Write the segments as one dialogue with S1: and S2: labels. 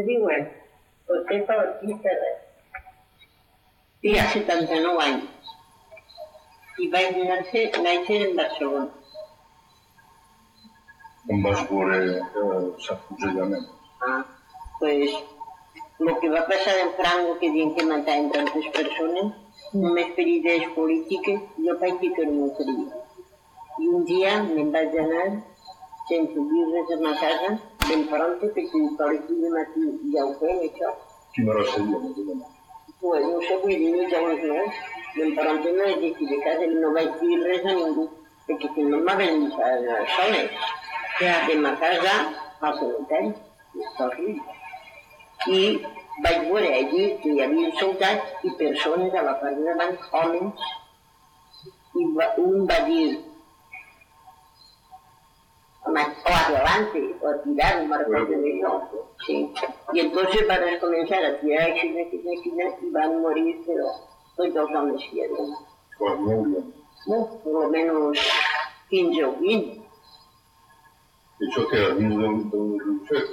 S1: diuen,
S2: Josefa Ortiz Ferrer. Té 79 anys i va néixer, néixer en Barcelona.
S3: On vas veure eh, s'afusellament?
S2: Ah, pues, el que va passar en Franco, que diuen que mataven tantes persones, només per idees polítiques, jo vaig dir que no ho faria. I un dia me'n vaig anar sense dir res a ma casa Senz'aranti perché i soliti mati gli autonomi,
S3: cioè. Chi me lo seguiva, mi
S2: dicono. Tu hai un seguito, già un no, l'imparante non è di chi le case non vai più resa ningú, perché se non va bene la sole, che ha una casa al solitario, mi sto arrivando. I vaig veure allí que hi havia soldats i persones a la part de davant, homes, i un va dir más o adelante o tirar un marco de televisión. ¿sí? Y entonces van a comenzar a tirar esquina, esquina, esquina y van a morir, pero pues dos hombres
S3: pierden. ¿no?
S2: Por lo menos 15 o 20.
S3: Eso que era dins d'un, d'un riu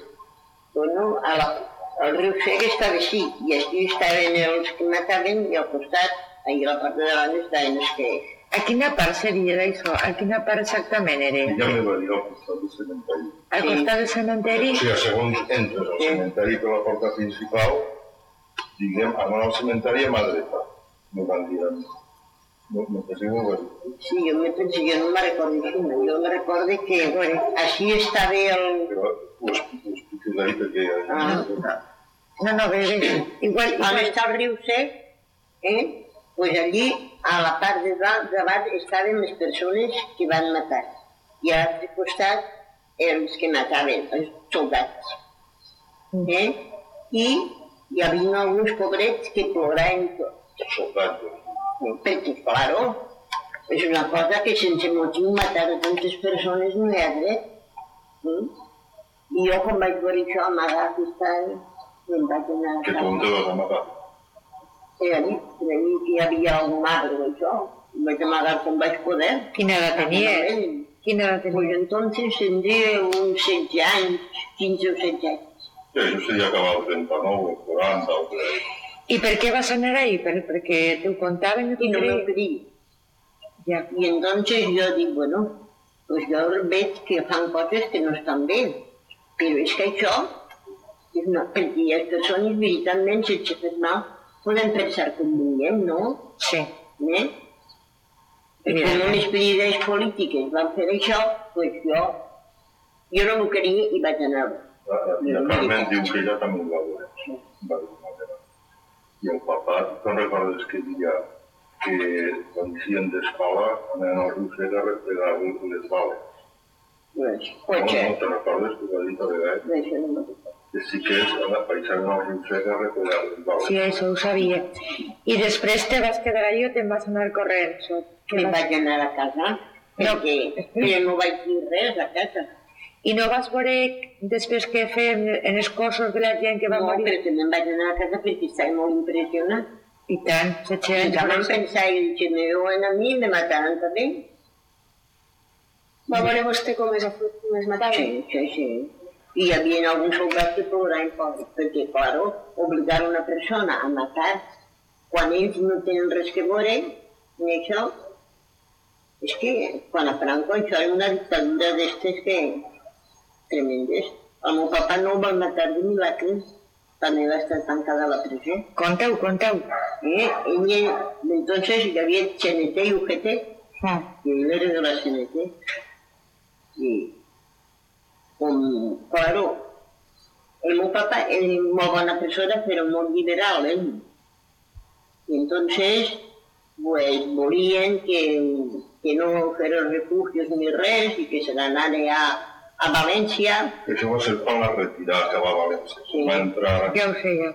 S2: Bueno, a la, el riu sec estava així, i aquí estaven els que mataven i al costat, i la part de davant estaven els que
S1: a quina part seria d'això? A quina part exactament era?
S3: Ella me va dir al costat del cementeri.
S1: Al costat del cementeri?
S3: Sí, segons entres al cementeri per la porta principal, diguem, a al cementeri a mà dreta. Me van dir a mi. No, no, que sí, no
S2: sí, jo me penso, jo no me recordo això, jo me recordo que, bueno, així està bé el...
S3: Però ho explico, ho explico d'ahir perquè...
S2: Ah,
S1: no, no, bé, bé. Igual, igual
S2: està el riu sec, eh? pues allí, a la part de dalt, davant, estaven les persones que van matar. I a l'altre costat els que mataven, els soldats. Mm. Eh? I hi havia alguns pobrets que ploraven tot.
S3: Soldats. Eh?
S2: Perquè, claro, és una cosa que sense motiu matar tantes persones no hi ha dret. Mm? I jo quan vaig veure això amagat aquest any, me'n vaig anar
S3: Que tu Que te vas amagar?
S2: Era nit, era nit hi havia un arbre d'això, em vaig amagar com vaig poder.
S1: Quina edat tenia? Quina edat
S2: tenia?
S1: Pues
S2: entonces tindria uns 16 anys, 15 o 16 anys.
S3: Sí, jo sé ja que va al 39, al 40, o 30.
S1: I per què vas anar ahí? Per, perquè t'ho contaven i
S2: no m'ho
S1: creia. Ja.
S2: I entonces jo dic, bueno, pues jo veig que fan coses que no estan bé. Però és que això no, una, perquè les persones veritablement s'ha fet mal podem pensar com eh, no?
S1: Sí.
S2: Eh? Perquè
S1: només
S2: eh. prides polítiques van fer això, doncs jo, jo no m'ho queria i vaig anar.
S3: La, la, la Carmen diu que ella també ho eh? va veure. Va veure I el papà, te'n recordes que dia que quan eixien d'escola anaven al riu Sega a replegar les bales.
S2: Pues,
S3: no, no te'n recordes que ho va dir Tabegai?
S2: No, no, no no,
S3: i sí que és la paisana rinxera recuperada.
S1: Sí, això ho sabia. I després te vas quedar allà o te'n vas anar corrent? O
S2: Me'n
S1: vas...
S2: vaig anar a casa, no. perquè jo no vaig dir res a casa.
S1: I no vas veure després què fem en els cossos de la gent que va
S2: no,
S1: morir?
S2: No, perquè me'n vaig anar a casa perquè estava molt impressionat.
S1: I tant, s'aixequen.
S2: I van pensar que me veuen a mi i me mataran també.
S4: Va veure vostè com es, com es mataven?
S2: Sí, sí, sí hi havia em alguns lugares que plurar perquè, clar, obligar una persona a matar quan ells no tenen res que veure ni això, és que quan a Franco això era una dictadura d'estes que... tremendes. El meu papa no ho va matar de milagres, també va estar tancada a la presó.
S1: Conteu, conteu.
S2: Eh? Ell, entonces hi havia CNT i UGT,
S1: ah.
S2: i ell era de la CNT. I com, claro, el meu papa és molt bona persona, però molt liberal, Eh? I entonces, pues, volien que, que no els refugios ni res i que se n'anara a, a València.
S3: Això va ser quan la retirada que va a València.
S2: Sí,
S3: va entrar...
S1: ja ho sé, ja.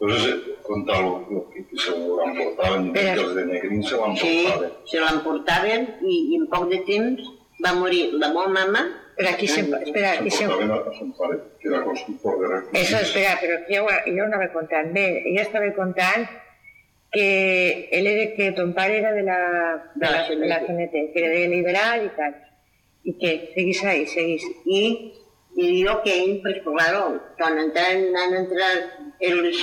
S3: Entonces, conta lo, lo que, que se ho en
S1: Però...
S3: que els de Negrín se l'emportaven.
S2: Sí, se l'emportaven i, i en poc de temps va morir la meva mama,
S1: pero aquí se, espera, aquí
S3: se...
S1: Eso, espera, pero yo, no no me contant. Bé, estaba estava que él era, que era de la, de la, CNT, ah, que era de liberal y tal, Y que seguís ahí, seguís.
S2: Y digo que que pues, claro, cuando entran, entrar entrat els,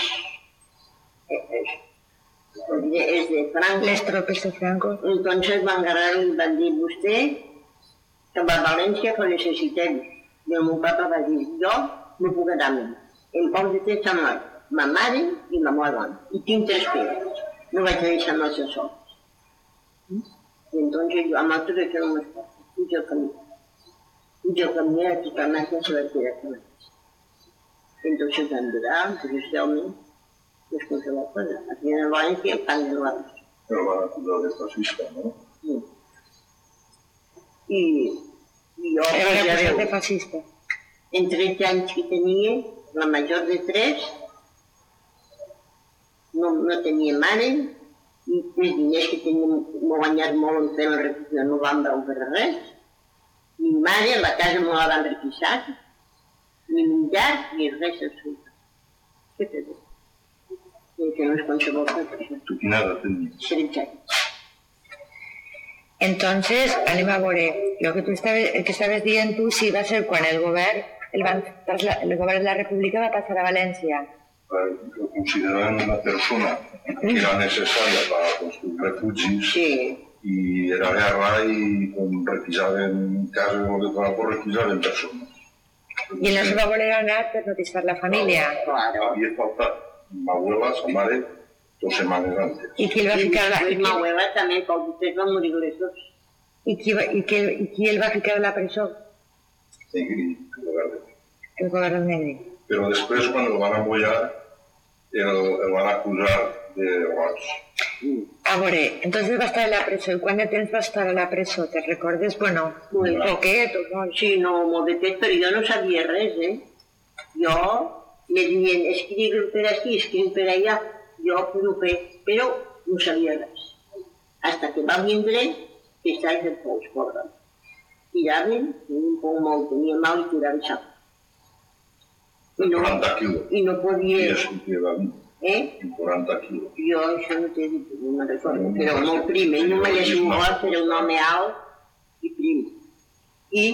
S2: de, Franco...
S1: Les tropes de Franco.
S2: Entonces van a agarrar el bandido usted. que amb la València que necessitem el meu papa va dir, jo no puc anar-me. Em poc de temps amb mort ma mare i la meva dona. I tinc tres fills. No vaig deixar el nostre sol. I entonces jo amb altres que no m'ho I jo camí. I jo camí a tota la màquina se va quedar com ells. Entonces van durar, entonces deu mil, després de la cosa. Aquí en el València, el pan de la
S3: Però va, de l'estafista, no?
S2: Sí. I jo,
S1: de fascista.
S2: En 13 anys que tenia, la major de 3, no, no tenia mare, i els diners que tenia m'ho guanyat molt en fer la requisició, no van veure res. Mi mare, la casa no la van requisar, ni menjar, ni res absolut. Què t'he dit? Que no és qualsevol cosa.
S3: Tu quina edat tenies?
S2: 13 anys.
S1: Entonces, anem a veure, el que, tu estaves, el que estaves dient tu sí va ser quan el govern, el, van, el govern de la República va passar a València.
S3: Considerant una persona que era necessària per construir refugis
S2: sí.
S3: i era guerra i com requisaven cases o que fora, pues requisaven persones.
S1: I no se va voler anar per notificar la família.
S2: Claro.
S3: Havia faltat ma abuela, sa mare, dos pues semanas
S1: antes. Y quién va a
S2: ficar
S1: la
S2: pues,
S1: misma
S2: hueva también, porque ustedes van
S1: a morir los Y quién y quién y va a ficar
S3: la presión. En
S1: el lugar de
S3: En Pero después, cuando lo van a apoyar, lo van a acusar de rots.
S1: A entonces va a estar en la presó. I tienes va a estar en la presó? Te recordes? Bueno,
S2: muy
S1: poquito, poquet. No?
S2: Sí, no, de temps, no sabía res, eh? Yo me dient, escric per aquí, escric per allá. yo produje, pero no sabía nada. Hasta que va bien que estáis en pols, pobre. Tiraven, un poc molt, tenia mal e tiraven sap. I no,
S3: 40
S2: no podia...
S3: I això que va
S2: Eh?
S3: 40 kilos.
S2: yo això no t'he dit, no me'n recordo, no, però molt prim, ell no me l'he jugat, pero un me alt i prim. I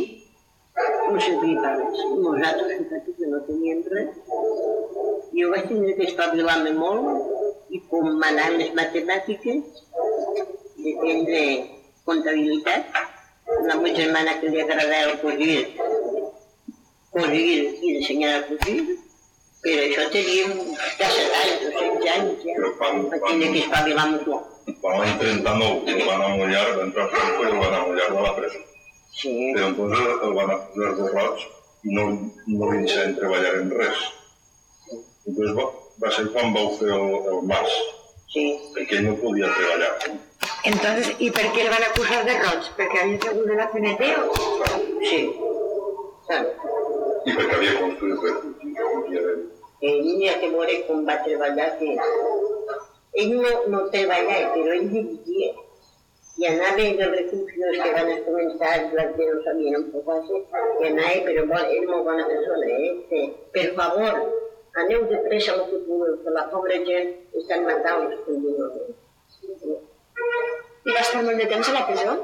S2: uns editades. Nosaltres, en petit, no teníem res. Jo vaig tenir que espavilar-me molt i com m'anaven les matemàtiques, de prendre comptabilitat, la meva germana que li agradava el cosir, cosir i ensenyar a cosir, per això teníem cassetats, 16 anys ja,
S3: quan,
S2: vaig tenir que espavilar-me molt.
S3: Quan l'any 39 el van amollar, van entrar a i el van amollar de la presó.
S2: Sí.
S3: Però doncs, el van apuntar de roig i no, no li deixarem treballar en res. Doncs va, va ser quan vau fer el, el mas,
S2: sí.
S3: perquè no podia treballar.
S1: Entonces, ¿y por qué el van a acusar de roig? ¿Porque había sido de la CNT o...?
S2: Sí.
S3: I ¿Y por qué había construido
S2: el El niño que muere con va a treballar, que... Ell no, no treballava, però ell dirigia i anava de recursos que van començar els blancs no sabien un poc així, i anava, però bon, és molt bona persona, eh? Que, per favor, aneu de pressa el que la pobra gent estan matant els continguts.
S4: I va estar molt de temps a la presó?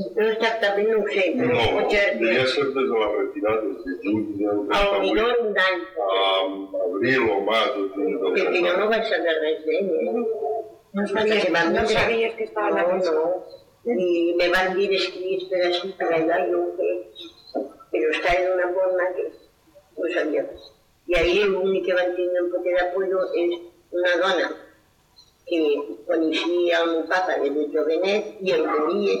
S2: No exactament no ho sé.
S3: No,
S2: potser...
S3: devia ser des de la retirada, de juny del 38.
S2: A un any.
S3: A abril o març.
S2: Perquè jo no vaig saber res Eh?
S1: No sabías, que estaba en la
S2: ¿no? Y me van a ir escribir así, para allá no Pero está en una forma que no sabía. Y ahí el único que mantiene un poco de apoyo es una dona que conocía a mi papá desde venez y el venía.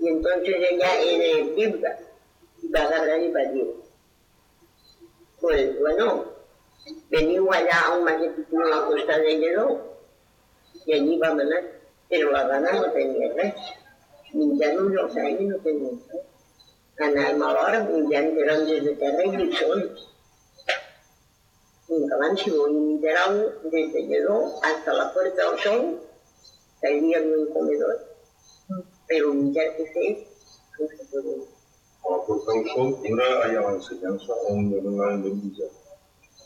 S2: Y entonces ella era viuda y va a agarrar y va a ir. Pues bueno, venía allá a un maletito a la costa de Lledó i allí vam anar, però la dona no tenia res. Menjant-nos els anys no tenia res. Anàvem a l'hora menjant taronges de terra i lliçons. Nunca van ser un mineral des de lledó fins a la porta del Sol, que hi havia un comedor, però menjar que fet no se podia.
S3: A la Puerta del Sol era allà l'ensenyança on donaven de
S2: menjar.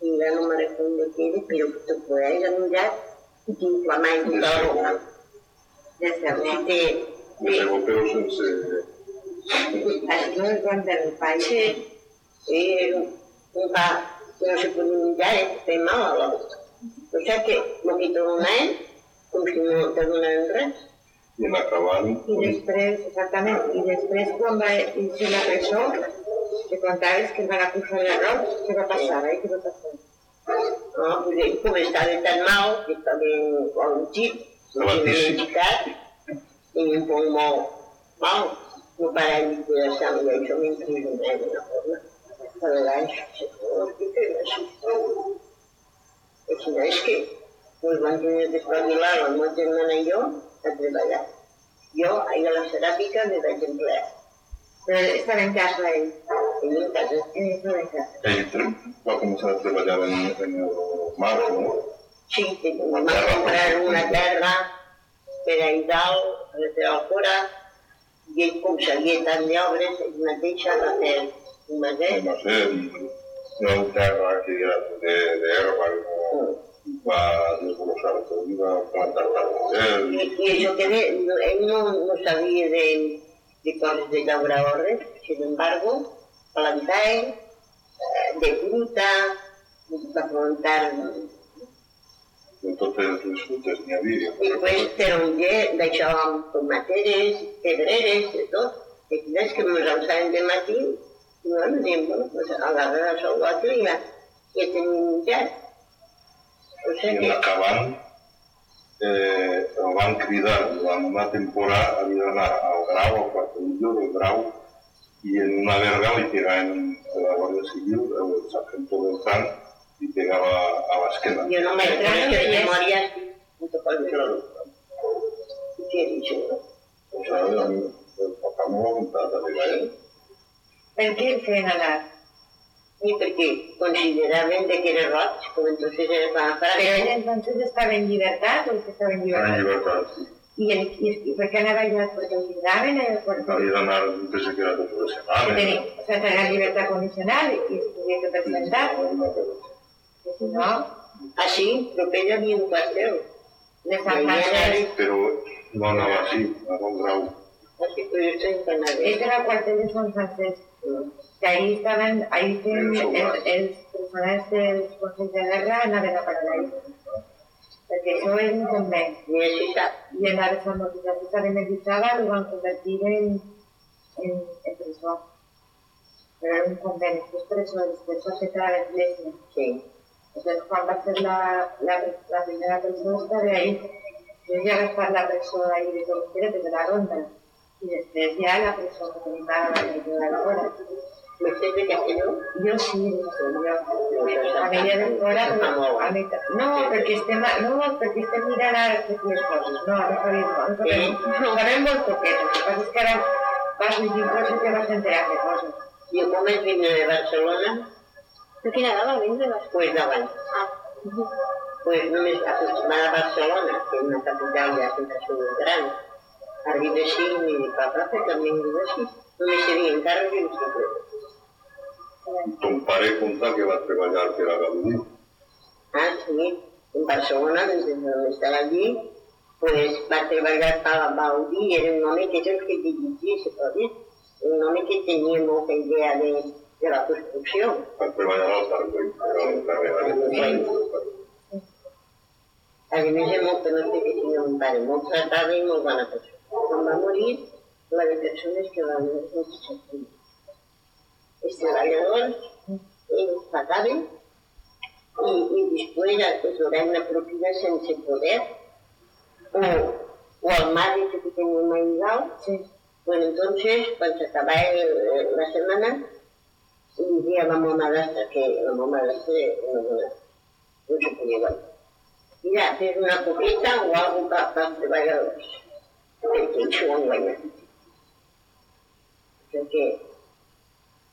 S2: tindran un maratón de tiro, pero que tú puedes anular y te inflamar. Claro. De cernete. De...
S3: Los europeos sense...
S1: Aquí no encuentran el país.
S2: Sí. Eh, un pa, no se puede humillar, es tema o algo. O sea que lo que tornem, com si no tornem res.
S3: I anar acabant.
S1: I després, exactament, i després quan va ser la presó, que contaves que van acusar l'arròs, què va passar, eh? Què va passar?
S2: No, vull dir, com estava tan mal, que també ho han
S3: dit,
S2: no
S3: l'han
S2: indicat, i un poc molt mal, no parell de sang, i això m'intrigui d'una forma. Per a l'any, que si no és que doncs van tenir de d'espavilar la meva germana i jo a treballar. Jo, ahir a la ceràmica, me vaig emplear.
S1: eh, frente al
S2: rey. En
S1: en
S3: de Florencia. ¿Va a comenzar a trabajar en, en marzo, ¿no?
S2: Sí, sí, vamos a comprar una tierra que ha ido desde afuera y es como se había de obras en una techa de hacer un macet.
S3: Un macet, una tierra que era de, de herba, como... Mm. va a desglosar todo, iba a plantar
S2: la
S3: mujer.
S2: Y, y eso que no, él no, sabía de... él. licores de llaura verde, sin embargo, plantae eh, de fruta, para plantar
S3: entonces les frutas n'hi havia.
S2: I pues, taronger, d'això, tomateres, pedreres, de tot. I des que ens alçàvem de matí, no bueno, diem, bueno, pues, agarra la sol l'altre i ja, ja tenim menjat. O sigui,
S3: I
S2: en
S3: acabant, eh, van cridar durant una temporada havia d'anar al Grau, al Quartadillo del Grau, i en una verga li pegaven a la Guàrdia Civil, el sargento Beltrán, y pegaba a
S2: la esquena. Yo no me extraño de memoria. Claro. ¿Qué
S3: dicho? O sea, el papá me lo ha
S1: contado. ¿En qué fue ganar?
S2: Sí, perquè consideraven que era roig, com entonces era clar.
S1: Però ell entonces estava en llibertat o que estava en llibertat?
S3: Estava en
S1: llibertat. I, en, i, i per què anava allà? Perquè el lliuraven al quartel?
S3: Havia d'anar, des de que era tot professional. Sí,
S1: eh? o sigui, tenia llibertat condicional i es podia que presentar. Sí, si no...
S2: Així, però que ell havia un quartel.
S1: De Sant Francesc.
S3: Però no anava així, a bon grau.
S2: Així, però jo sé que anava.
S1: Ell era el quartel de Sant Francesc. Doncs. que ahí estaban, ahí el, personal de Consejo de Guerra la para la Paralela. porque eso es un
S2: convenio y
S1: Y en la reforma que pues, necessitava lo van a convertir en, en, pero es era un convenio es preso, de va fer a l'església. Entonces, cuando va a ser la, primera persona estaré ahí. ya voy a estar la persona ahí de quiera, de la Ronda. y después ya la persona que tenim la que Yo sí. A veure, fora... No, perquè estem, no, perquè estem mirant ara totes les coses. No, no sabem, no sabem, no sabem molt poquet. El que passa és que ara vas a llegint coses que vas enterar de coses.
S2: Jo el vaig vindre de Barcelona?
S4: De quina edat vas vindre?
S2: Pues d'abans. Ah. Pues només acostumada a Barcelona, que és una capital ja sempre surt gran. Arriba així i dic, papa, que també vingut així. Només hi havia encara que no s'ha
S3: Então con contar que va a trabajar, vai trabalhar pela
S2: Ah, sí, en Barcelona, desde donde estaba allí, pues va a trabajar para Baudí, era un hombre que yo que dirigí, se puede un hombre que tenía mucha idea de, de la construcción.
S3: Va
S2: a trabajar Además, hemos conocido que tiene un padre muy tratado y muy buena persona. Cuando va a morir, la depresión es que va a morir en este valor impagable y, y después de na propina propiedad, se poder o, o al margen que tengo un
S1: Sí.
S2: Bueno, entonces, cuando se acaba la semana, un día la hasta que la mamá no, no, no se podía dar. Mira, hacer una coqueta o algo para pa, preparar los que he hecho en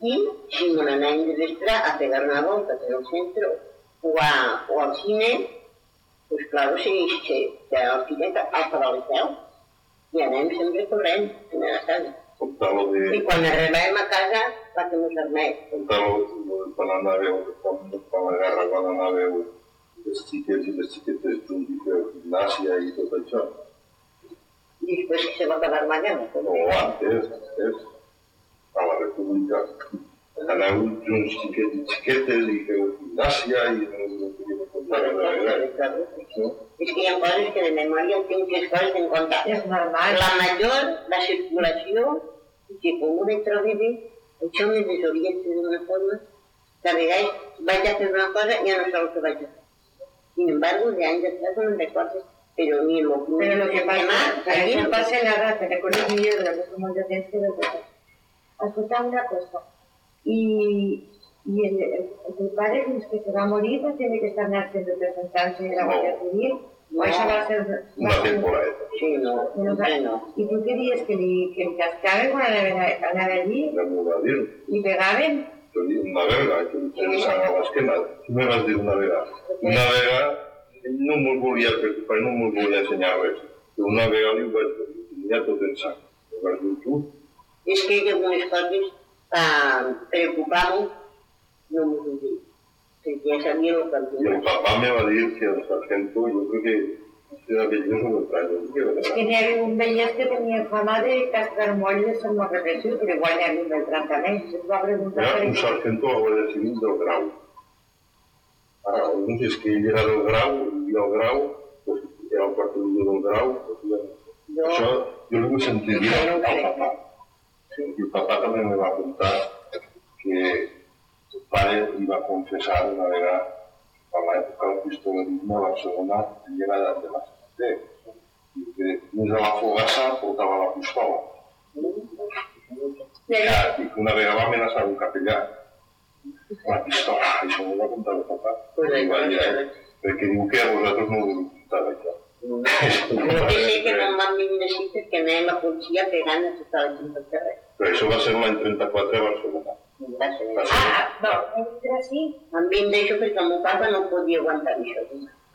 S2: i si un any de vespre a pegar una volta per al centre o, a, o al cine, doncs claro, si és que, que al cine al Palau i anem sempre corrent a la casa.
S3: De...
S2: I quan arribem a casa, la que
S3: mos permet. Comptava quan anàveu, quan la guerra, quan anàveu les xiquetes i les xiquetes junts i fer gimnàsia i tot això.
S2: I després que se va acabar la guerra.
S3: No, doncs. antes, antes. a la República en algún chiquete, chiquete de oh, gimnasia y no y querían
S2: Es que que de memoria tengo tres cuadros en contacto.
S1: Es normal.
S2: La mayor, la circulación, que con un vive, yo me desoriente de una forma, la verdad es, vaya a hacer una cosa, ya no sé sabe que vaya a hacer. Sin embargo, de años atrás no me recuerdo, pero ni lo
S1: Pero lo que pasa, aquí no pasa nada, te recuerdo de lo que somos de dentro de escolta una cosa, y, el, el, el, padre es que se va a morir, pues tiene que estar en naciendo representante de la Guardia Civil. No, eso va ser...
S3: Una temporada.
S2: Sí, no,
S1: no,
S2: no.
S1: I Que le que li la quan allí?
S3: y m'ho va dir. una verga, que em a me vas a decir una verga. Una verga, no me volia preocupar, no me volia ensenyar res. una vega li ho vaig pues, dir, ja tot en sang. Li vas dir tu,
S2: es que ellos no uh ah, preocupados no me sentí. miedo también. El
S3: papá me va a decir que el sargento, yo creo que
S1: Tenía un que tenía fama de cascar molles en pero igual a mí un el mí. preguntar...
S3: Era un sargento a Grau. Ah, entonces que él era del Grau, Grau, pues, era el del Grau, pues, yo el papà també me va contar que el pare li va confessar una vegada a l'època del pistolerisme a Barcelona i era de la l'Estat i que dins de la fogassa portava la pistola. Ja, i que una vegada va amenaçar un capellà la pistola, això ho va contar el papà. I va dir, perquè diu que a vosaltres no us contava això.
S2: No. Yo que no más me necesites que me la policía pegando a tota la gente del terreno.
S3: Però això va ser l'any 34 a Barcelona.
S2: Va Ah,
S3: va,
S1: ah. sí.
S2: Em deixo que perquè el papa no podia aguantar això.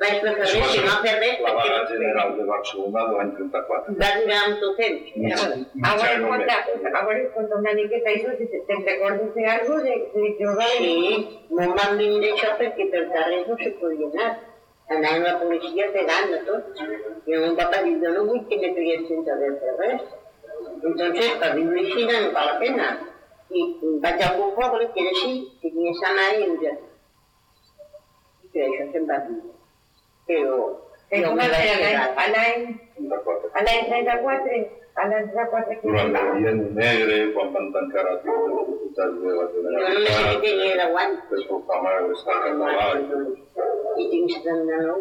S2: Vaig preferir
S3: això
S2: si no fer res...
S3: La vaga general de Barcelona de l'any 34.
S2: Va durar tot temps.
S1: A veure, conta, a veure, conta una miqueta això, si te'n recordes d'algú de, de jugar...
S2: Sí, no m'han vingut perquè per carrer no se podia anar anava la policia pegant a tots. I el papa diu, jo no vull que me peguessin res. Entonces, per viure no val la pena. I vaig a algun poble que era així, tenia sa mare i un germà. I per això se'n va dir. Però... Jo m'hi vaig quedar.
S1: A l'any... A l'any 34? A l'any 34 que...
S3: Durant el dia negre, quan van tancar a tots els hospitals de la Generalitat...
S2: Jo només tenia de guany.
S3: Després
S2: la mare
S3: va estar a la
S2: I tinc 79.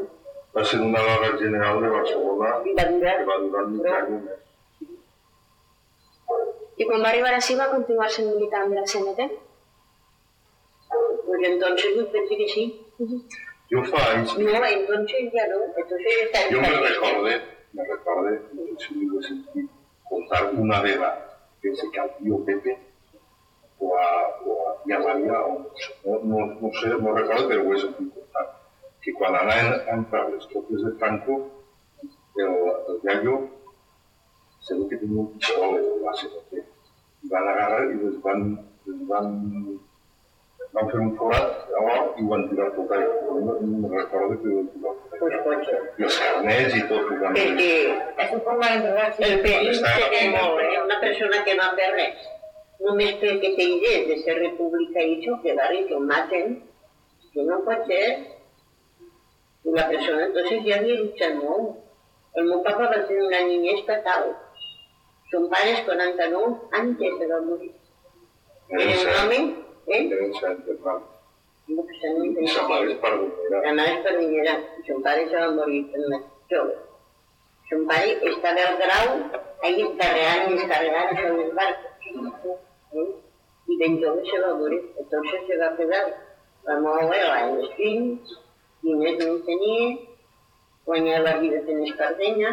S3: Va ser una vaga general de Barcelona que va durar mig any
S4: i quan va arribar així va continuar sent militant de la CNT?
S2: Pues entonces no pensé que sí. Mhm.
S3: Jo fa anys...
S2: No, entonces ja no. Entonces está
S3: jo me recorde, me recorde, no sé si ho he sentit, contar una vega que se cambió Pepe o a, o a Tia Maria, o no, no, no sé, no recordo, però ho he sentit contar, que quan anaven a entrar les tropes de Franco, el, el gallo segur que tinc un coses de base, perquè hi van agarrar i les van, les van, van fer un forat a oh, l'or i ho van tirar tot allà. No, no me'n recordo que ho van tirar tot allà.
S2: Pues
S3: pot
S2: ser.
S3: I els carnets i tot. Van...
S2: Perquè
S1: és un forma de drogar.
S2: El perill que una persona que va fer res només que, té idees de ser república i això, que va dir que ho maten, que no pot ser. una persona, entonces, ja havia luchado, no. El meu papa va ser una niñez fatal. Son pares 41 antes de la morir.
S3: Era
S2: un home, eh? Era un sant, hermano.
S3: I sa mare és perdinera.
S2: La mare és perdinera. I son pare ja va morir jove. Son pare estava al grau, ahí descarregant i descarregant sobre els barcos. Eh? I ben jove se va morir. Entonces se va quedar la meva abuela i els fills, diners no en tenia, guanyava la vida en escardenya,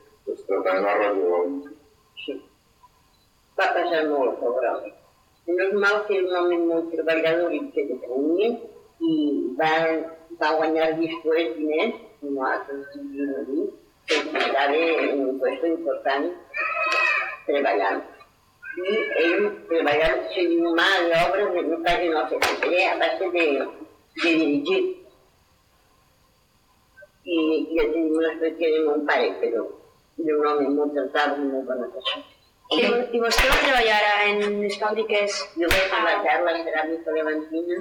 S2: doncs tratarem de
S3: resoldre-ho.
S2: Sí. Va passar molt, però No és mal que és un home molt treballador i que tenia i va, va guanyar després diners, no altres diners, que estava en un lloc important treballant. I ell treballant seguint mà l'obra de no quasi no sé què, a base de, de dirigir. I, i ja tenim una espècie de mon pare, però i un home molt tractat i molt bona persona.
S4: I, I vostè va treballar en les fàbriques?
S2: Jo vaig treballar la ceràmica levantina,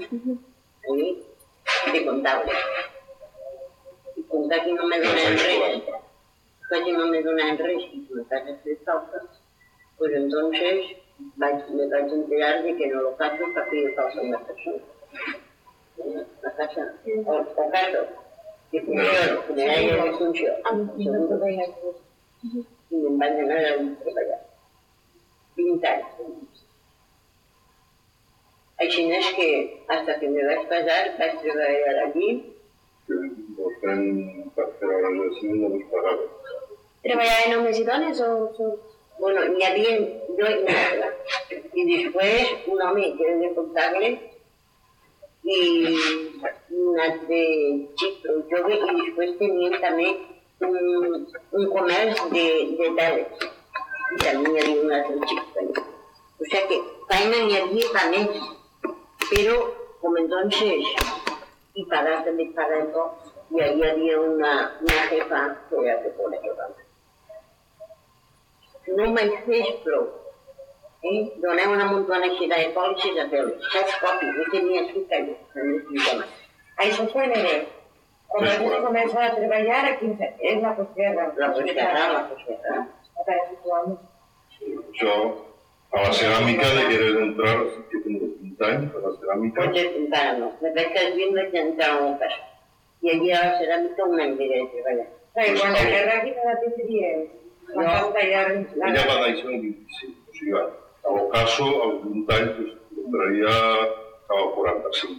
S2: i de comptable. I com que no me donaven res, que no me donaven res, i que me vas fer falta, pues entonces vaig, me vaig enterar de que en el caso que feia falta una persona. La casa, o, el caso, de funció, no, de funció. y me Sin embargo, nada la para pintar. Hay chinas que hasta que me
S3: vas a pagar, vas a trabajar
S4: aquí. ¿Trabajar en hombres o, o...?
S2: Bueno, ya bien, yo en nada. Y después un hombre que quiere contarle y una de chico, yo y después tenía también un, un comerç de, de teles. I també hi havia un altre xic també. O sigui que feina n'hi havia per més, però com entonces, i pagar també pagar tot, y ahí había una, una jefa que era de Colorado. No mai fes prou. Eh? Doneu una muntona així de pòlisses a veure. Saps copi? Jo tenia així que jo. en el
S1: Quan pues, la gent comença a treballar, a 15, és la posguerra, de
S2: la societat. La
S1: societat. Sí,
S3: Yo, a la cerámica le quiero entrar que tengo 20 años, a la cerámica.
S2: Potser 20 anys, no. Me vaig al vint vaig entrar a un casa. Y allí a la cerámica una any diré de treballar.
S1: Però quan la guerra aquí no la tindria,
S2: no.
S3: Ella va néixer en 25, o sigui, a pues, lo caso, als 20 anys, pues, entraria cap a 45.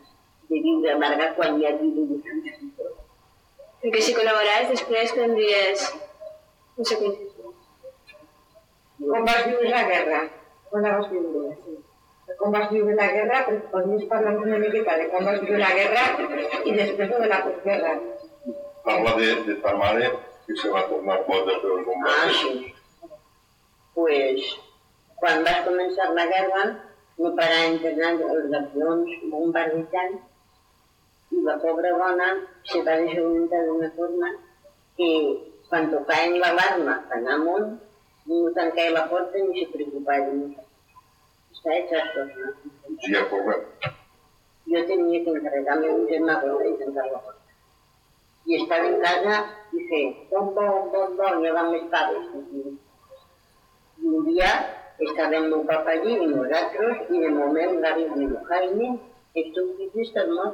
S1: decidís embargar
S3: quan
S2: ja tinguis
S4: Perquè si col·laboràs, després tindries conseqüències.
S1: Com vas viure la guerra? Quan la vas viure? Sí. Com vas viure la guerra? Podries parlar una miqueta de com vas viure la guerra i després de la postguerra.
S3: Parla de, de ta mare que se va tornar pot de fer
S2: un
S3: combat.
S2: Ah, sí. Pues, quan vas començar la guerra, no parar entrenant els avions, bombardejant, la pobra dona se va desorientar d'una forma que quan tocàvem l'alarma per anar amunt, no tancava la porta ni se preocupava de preocupàvem. Està hecha això.
S3: Sí, a pobra.
S2: Jo tenia que encarregar me un germà pobra i tancar la porta. I estava en casa i feia bom, bom, bom, bom, ja van més pares. I un dia estava amb un papa allí i nosaltres, i de moment l'avi diu, Jaime,
S3: estupidis, hermano,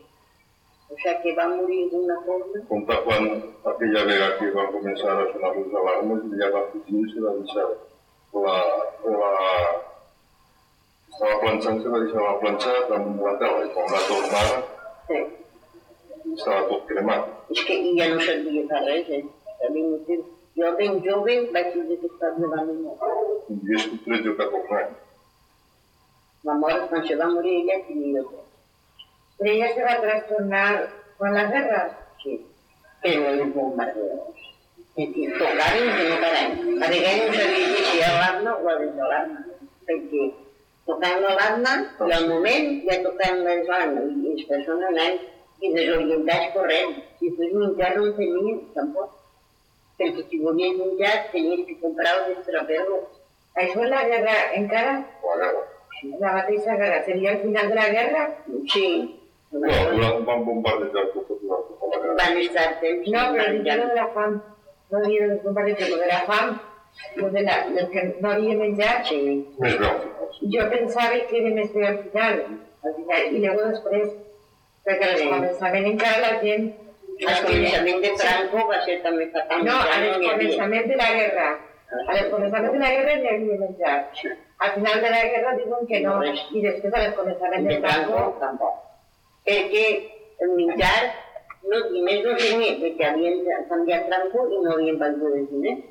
S3: Juan, aquella
S2: vega que va a comenzar a
S3: sonar los alarmas y ya va a fugir se va deixar la, la... Estava planxant, se va deixar la planxa damunt la taula i quan la tornava
S2: sí.
S3: estava tot cremat.
S2: És que ja no servia per res, eh? També inútil. Jo ben jove vaig dir que estava davant
S3: un mort. Jo que escoltat jo 14 anys.
S2: La mort, quan se va morir ella, tenia jo
S1: 3. ella se va a trastornar con las guerras?
S2: Sí, pero es bombardeos. tocar y pues no paran. Perquè un servicio, que a ha l'Arna o la de Porque no tocant l'Arna, y al ya ja tocant l'Arna, y les persones anant y desorientats corrent. Si fos menjar no tenies tampoco, Perquè si un jazz, tenies que comprar un ¿A
S1: ¿Eso es la guerra encara? Sí,
S3: la
S1: mateixa guerra. Seria el final de la guerra?
S2: Sí.
S3: No, no, van a
S2: bombardear con Vandalizarte.
S1: No, pero dijeron de la FAM. No había los bombardeos, lo de la FAM. Lo de la, los que no había
S3: mensaje.
S1: Yo pensaba que era me al final. Al final. Y luego después, porque
S2: los
S1: comenzaban en cada bien.
S2: El comenzamiento de Franco va a ser también fatal.
S1: No,
S2: ah.
S1: al comenzamiento de la guerra. Al comenzamiento de la guerra no había mensaje. Al final de la guerra digo que no. Y después al comenzamiento
S2: de Franco tampoco. que, el militar no, més d'un cinc perquè havien canviat trampo i no havien vengut els diners.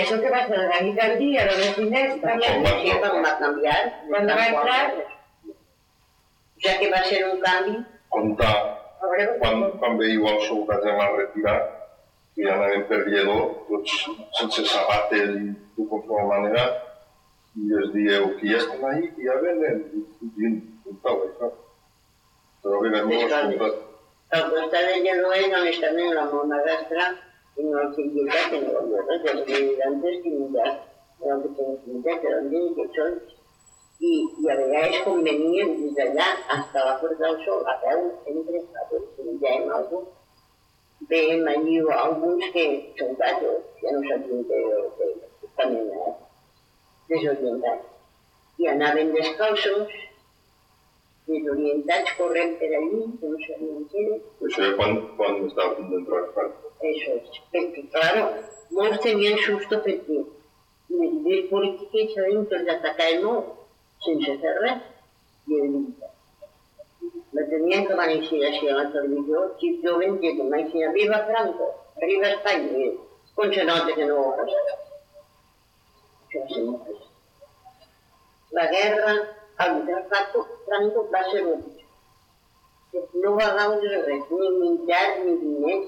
S1: Això que va ser la a mi Gandhi, no les diners, també
S2: va canviar.
S1: Quan va entrar,
S2: ja que va ser un canvi...
S1: Compte,
S3: quan, quan veieu els soldats en la retirada, que ja anàvem per lledó, tots sense sabates i de qualsevol manera, i els dieu que ja estan ahí, que ja venen, I, portava això. Però bé, vam molt doncs, escoltat.
S2: Al costat de Genuel només tenen la monagastra i no el sindicat, que no van veure, que els militants que no sindicats, que van dir que són i, i a vegades convenien des d'allà fins a la Puerta del Sol, a peu, entre a tot, ja en algú, veiem allí alguns que són gatos, ja no sabien que, que estan eh, desorientats. I anaven descalços,
S3: dell'orientarci correntemente O sea, quando, quando stavano dentro al
S2: Eso Esatto, perché claro, non seria giusto perché le politiche ci hanno per attaccare noi, senza fare niente. La tenían que amanecida assieme al tornillo, ci piovente, ma insieme a Viva Franco, arriva a Spagna, eh, con cenote che non ho Cioè, siamo così. La guerra ha fatto va a que No hagamos ni militar ni dinero.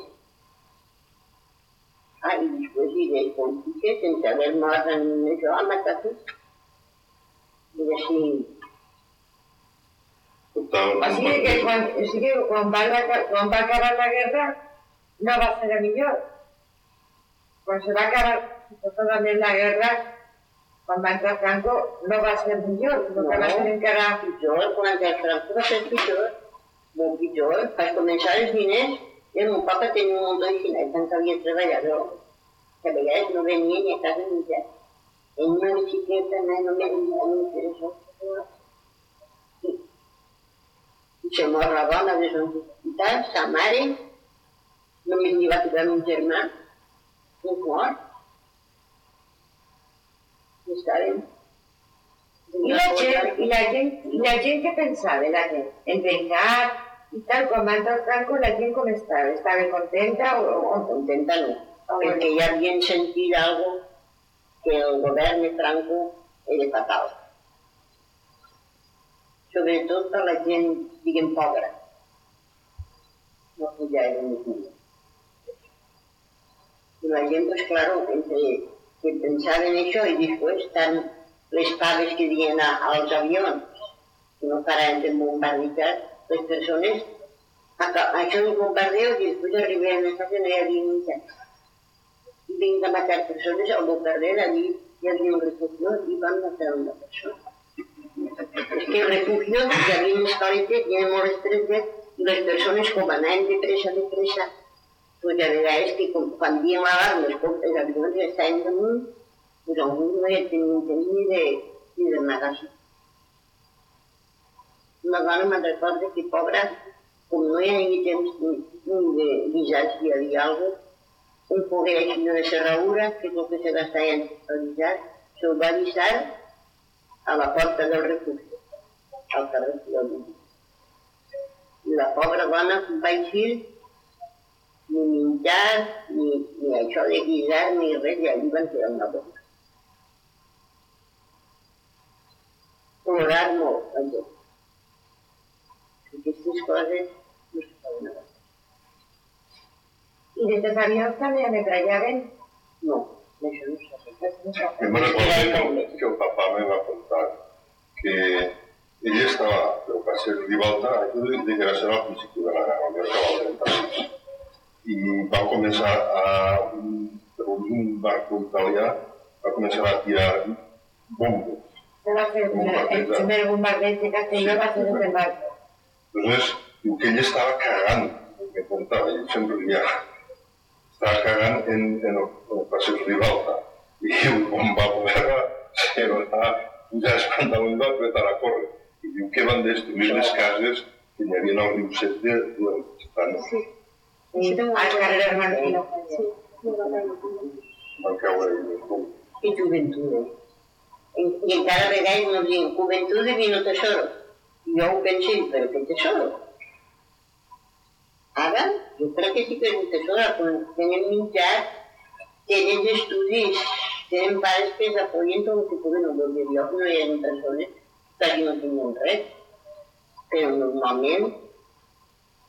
S2: Ah, y después iré con Quique sin saber más a mí me ah, mata tú. Y
S3: así.
S1: Así que, cuando, va a acabar la guerra, no va a ser el mejor. Cuando se va a acabar si totalmente la guerra, con Manta Franco no va a ser millor, no, no va a ser encara...
S2: Pitjor, quan Manta Franco va ser pitjor, molt pitjor. Per començar els diners, el meu papa tenia un munt de diners, tant que havia treballador, que a vegades no venia ni a casa ni ja. En una bicicleta no, no me venia ni per això. I, I se mor la dona de son hospital, sa mare, només li va tocar un germà, un mort.
S1: Y la, gente, pensaba, la gente, la gente la en vengar y tal, con Franco la gente cómo estaba, estaba contenta o,
S2: contenta no, ah, porque ya habían sentido algo que el gobierno de Franco era Sobre todo para la gente diguem, pobre, No pues ya era més millor. Y la gente, pues claro, entre que pensaven això i després tant les paves que dien als avions que no paraven de bombardejar les persones això un bombardeu i després arribaven a casa i no hi havia mitjans vinc a matar persones al bombarder allí hi havia un refugió i van matar una persona és que el que hi havia unes paletes i molt estretes i les persones com anaven de pressa de pressa Pues la verdad es que cuando iban a dar los golpes al Dios de está en mí, pero aún no he tenido ni de, ni de una casa. Una dona me'n recorda que, pobra, com no hi ni temps ni, ni de guisats si hi havia un cosa, un no de una serradura, que és el que se gastava en guisat, se'l va guisar a la porta del recurs, al carrer Filomena. I la pobra dona va eixir ni militar, ni, ni hecho de guisar, ni res de ayuda vencieron una boca. Orar no, oye. Porque estas cosas no se pueden
S1: hacer. ¿Y de Tesalías ¿me ametrallaron?
S2: No, eso no se hace.
S3: Yo me recuerdo que un papá me va a contar que ella estaba, deu que ser rival de, de, de Gràcia el principi de la guerra, que estaba al 30 i va començar a, a un, un barco italià, va començar a tirar bombos.
S1: Se va fer el primer bombardeig de Castelló va ser des primer
S3: bombardeig. Llavors, que ell estava cagant, que contava, ell sempre ria. Estava cagant en, en el, el passeig Rivalta. I diu, quan va voler, se va pujar els pantalons, va apretar a córrer. I diu que van destruir les cases que hi havia al riu Set de, de,
S4: Sí. Sí, ah, al
S3: y Y en
S2: cada nos dicen, juventud vino tesoro. Y yo pensé, pero qué tesoro. Hagan, yo creo que sí que es un tesoro, tienen chat, tienen estudios, tienen padres que apoyen todo lo que pueden,
S3: los de
S2: Dios no
S3: hay casi
S2: no
S1: red. Pero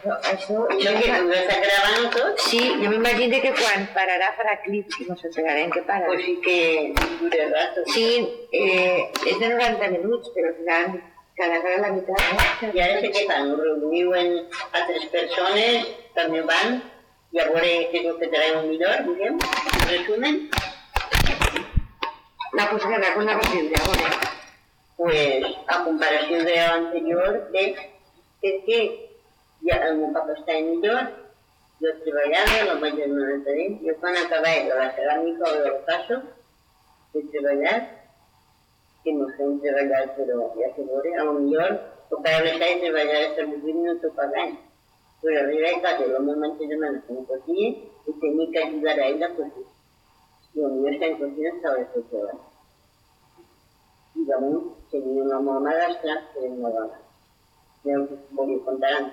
S1: Sí,
S2: yo que imagino estàs gravant tot?
S1: Sí, me imagino que Juan parará para clips no qué que para.
S2: Pues sí que dura rato.
S1: Sí, eh, es de 90 minutos, pero dan cada hora la mitad, No?
S2: ¿Y ahora sé què a tres personas, también van, ¿Y ahora tengo que traer un que traiem bien, resumen.
S1: La postguerra, com la possible,
S2: Pues, a comparación de lo anterior, es que está Я York, yo los mayores no yo cuando trabajar la cerámica de los casos de trabajar, que no sé trabajar, pero ya se voy a un millón, o para hay que trabajar hasta para Pero arriba es que lo mismo y que ayudar a ella, a Y en cocina estaba Y vamos, tenía una mamá que es Ya pues, voy a contar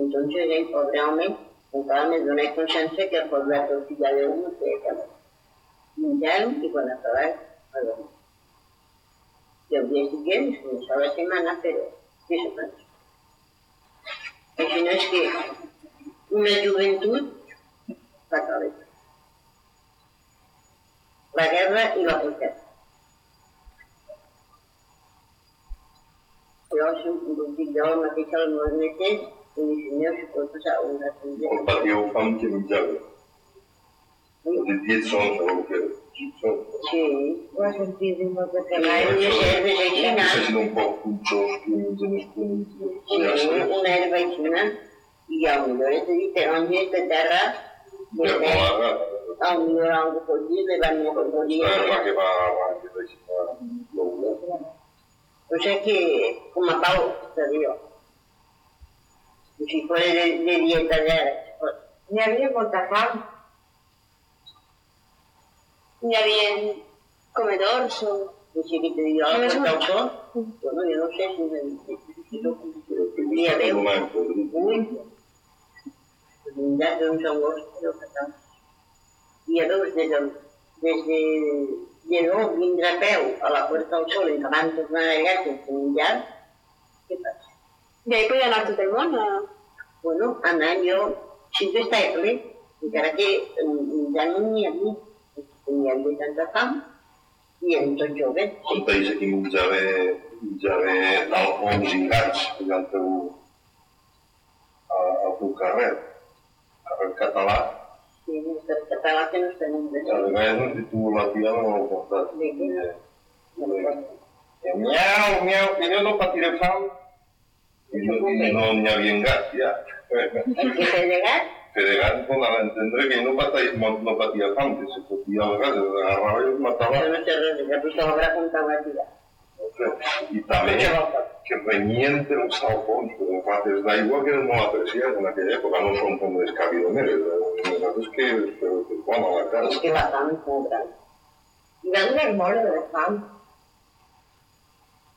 S2: Entonces el pobre home encara més una consciència que el la tortilla de un té calor. y con la acabat a dormir. Y el dia siguient començava la semana, pero què se Y si no es que una juventud joventut catòlica. La guerra y la protesta. Jo, si ho dic jo mateix als meus metges, o meu esposo Jaú já Combateu
S3: de
S2: Jaú.
S3: De Didson, que é Sim,
S2: hoje
S1: em dia vimos até lá e
S2: eu
S1: já
S2: vejo que
S3: não.
S2: Vocês
S3: não podem puxar os primeiros primeiros. Sim, o é
S2: é Nero é que não. E ao melhor, e tem onde esta terra. É bom,
S3: é
S2: ao melhor algo podia levar minha companhia. Eu
S3: sei que,
S2: como a pau, sabia, Si de, de dieta,
S1: ni había
S4: contagiado, ni había comedor,
S2: no sé qué te digo, Bueno, yo no sé si lo tendría un un sabor Y a de, de a la Puerta del Sol, en que van tornar sense
S4: ahí podia anar tot el
S2: bueno, anant jo sempre estable, encara que ja mm, no n'hi havia, n'hi havia tanta fam, i en tot jove.
S3: El país aquí ja ve, ja ve el, uns ingats, allà al teu, al, al teu carrer, carrer català.
S2: Sí, el català que no tenim de tot.
S3: A vegades, i tu la tia no l'has portat.
S2: Sí,
S3: sí. Miau, miau, que jo no patiré fam. Y no había
S2: habían gracia. ¿Y Fedegar?
S3: Fedegar, pues la entendré que no patía, no patía antes, se podía ahogar, agarraba y mataba. Pero
S2: no se rinde, puso obra punta
S3: guatida. Y también que reñiente los saopones, los rates da igual que no apreciaran en aquella época, no son como descabidoneros, los verdad que, que, van a la
S2: cara.
S3: Es
S2: que la fam cobran.
S1: Y dan un hermano de
S2: la
S3: fam.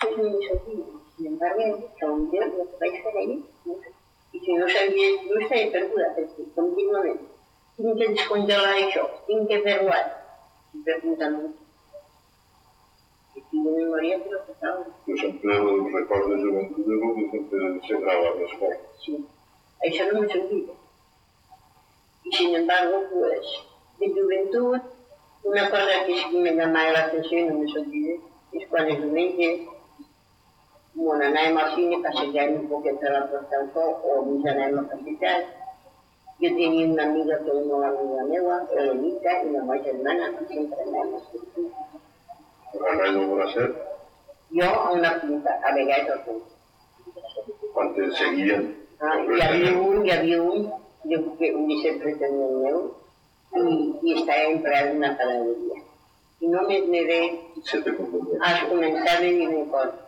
S3: eu sabia de
S2: nos sempre assim, continuamente. Tinha que descongelar em choque, tinha que ver o ar. Perguntando. E tinha memória de locução.
S3: Eu sempre lembro dos recordes da juventude, eu não sempre chegava na escola. Sim.
S2: Aí já não me servia. E, sin embargo, pues, de juventude, uma coisa que me chamava a atenção, não me e as coisas doentes, una naimorfina castellana porque trabajo tanto o mucha capital. Yo tenía una amiga que era una amiga nueva, Elenita, y una más hermana, que
S3: siempre andamos. va a hacer?
S2: Yo a una pinta, a
S3: Vega ¿Cuántos seguían?
S2: Ah, y había un, y había un, yo que un tenía un nuevo, y, y ahí para en una panadería. Y no me,
S3: me ve un comenzar
S1: y me
S2: unicornio.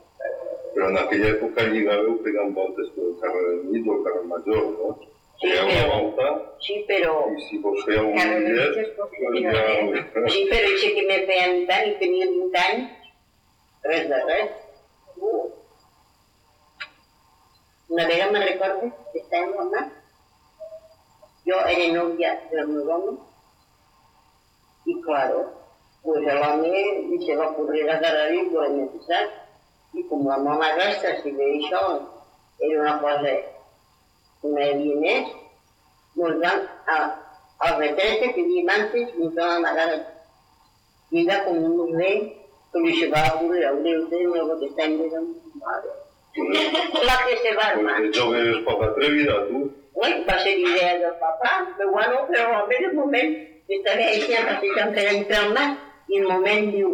S2: pero en
S3: aquella época llegaba el carro del carnaval el carro mayor, ¿no?
S2: Sí,
S3: bauta.
S2: sí, pero,
S3: y si posee un
S1: mundial,
S3: pues
S2: sí, pero dice que me un tan y tenía un tan, res de res. Una vez me recuerdo que estaba en mamá, yo era novia de un hombre, y claro, pues el y se va a ocurrir a agarrar y a necesitar. i com la mama aquesta, si ve això era una cosa que no hi havia més, nos van, a, al retrete que havíem antes, nos van amagar i era com un rei que li se va a cobrir el déu de luego que està en vida La que se va armar.
S3: Porque yo és papá atrevida, tu.
S2: Ui, va ser idea del papá, però bueno, pero a ver el moment, estaré ahí siempre, si que entrar más, i el moment diu,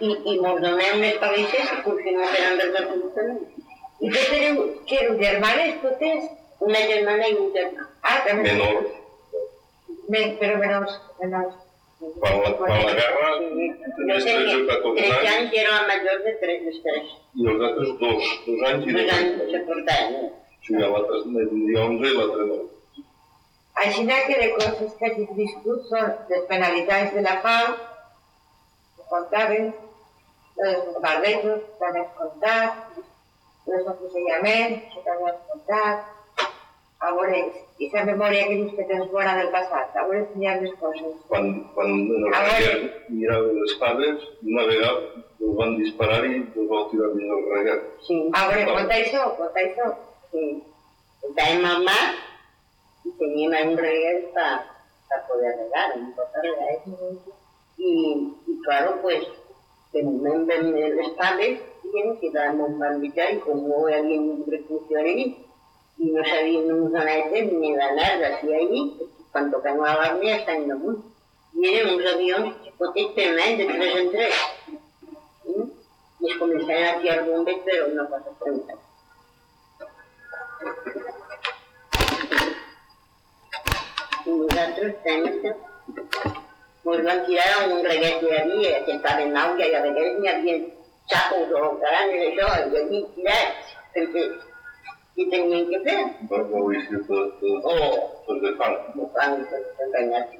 S2: i, i mos y Bordomean países i funcionaran des del Constitucional.
S1: I tots éreu, que éreu germanes totes?
S2: Una germana i un germà.
S1: Ah, també.
S3: Menor.
S1: Men, però menors, menors.
S3: Per la, per la guerra només de o
S2: catorze
S3: anys...
S2: Tres anys era la major de tres més tres.
S3: I els altres dos, dos anys i
S2: dos. anys.
S3: Dos
S2: anys se portaven. Eh?
S3: Sí, l'altre tindria onze i l'altre no.
S1: Així que de coses que hagis viscut són les penalitats de la FAO, que contaven, te va a contar, los otros se llaman, te va a contar. esa memoria que dice que te buena del pasado, ahora enseñarles cosas.
S3: Cuando, nos en el los padres, una vez los van a disparar y nos van a tirar en el regal.
S2: Sí.
S1: Ahora, ¿cuánta eso? eso?
S2: Sí. Está en mamá y se tenía un regal para poder llegar, no importa la y claro, pues, Benimden Estable, bien, que estábamos bandita y como alguien él y no ni nada de ni nada, así ahí, cuando ganó a Barney hasta en mundo Y era un avión potentemente de tres en tres. Y comienzan a tirar bombas, pero no pasó nada. Y nosotros tenemos este. Mormantirà un reggae della via, sentare in auga e la reggae viene già con loro grande le gioie, lì si perché
S3: si tengono anche bene. Ma voi
S2: siete
S3: sulle fanno? Lo
S2: fanno, sono bagnati.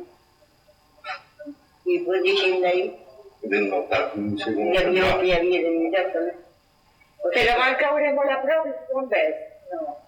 S2: E poi dicendo lì,
S3: del notato, un
S1: secondo. La
S3: mia via via del mio giorno. Se la manca una buona prova, non bene. No.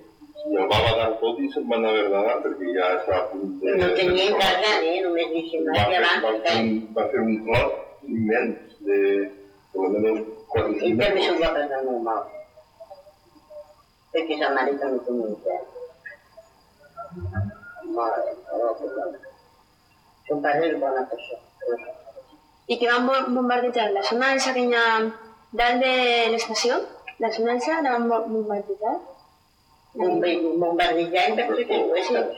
S3: Llamava tant tot i se'n va anar a perquè ja estava a punt de...
S2: No tenia casa, eh? Només deixem
S3: va, fer, va, fer, va fer un plot immens de... Per almenys 400 metres.
S2: I també
S3: se'n
S2: va prendre normal. Perquè sa mare també tenia un terra. Mare, però... Son pare era bona persona.
S4: I que van bombardejar la zona esa que hi ha dalt de l'estació, la zona esa la van bombardejar.
S2: bombardeando en particular,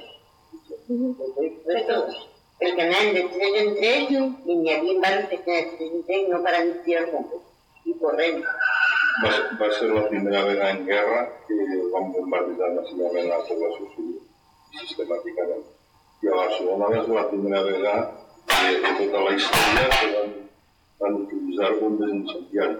S2: el canal de tren entre ellos y ni que no para mi tierra y correr.
S3: Va, a ser la primera vez en guerra que van a bombardear la sistemáticamente. Y a Barcelona va a la primera vez de, eh, de
S2: toda la
S3: historia que
S2: van,
S1: a utilizar bombas incendiarias.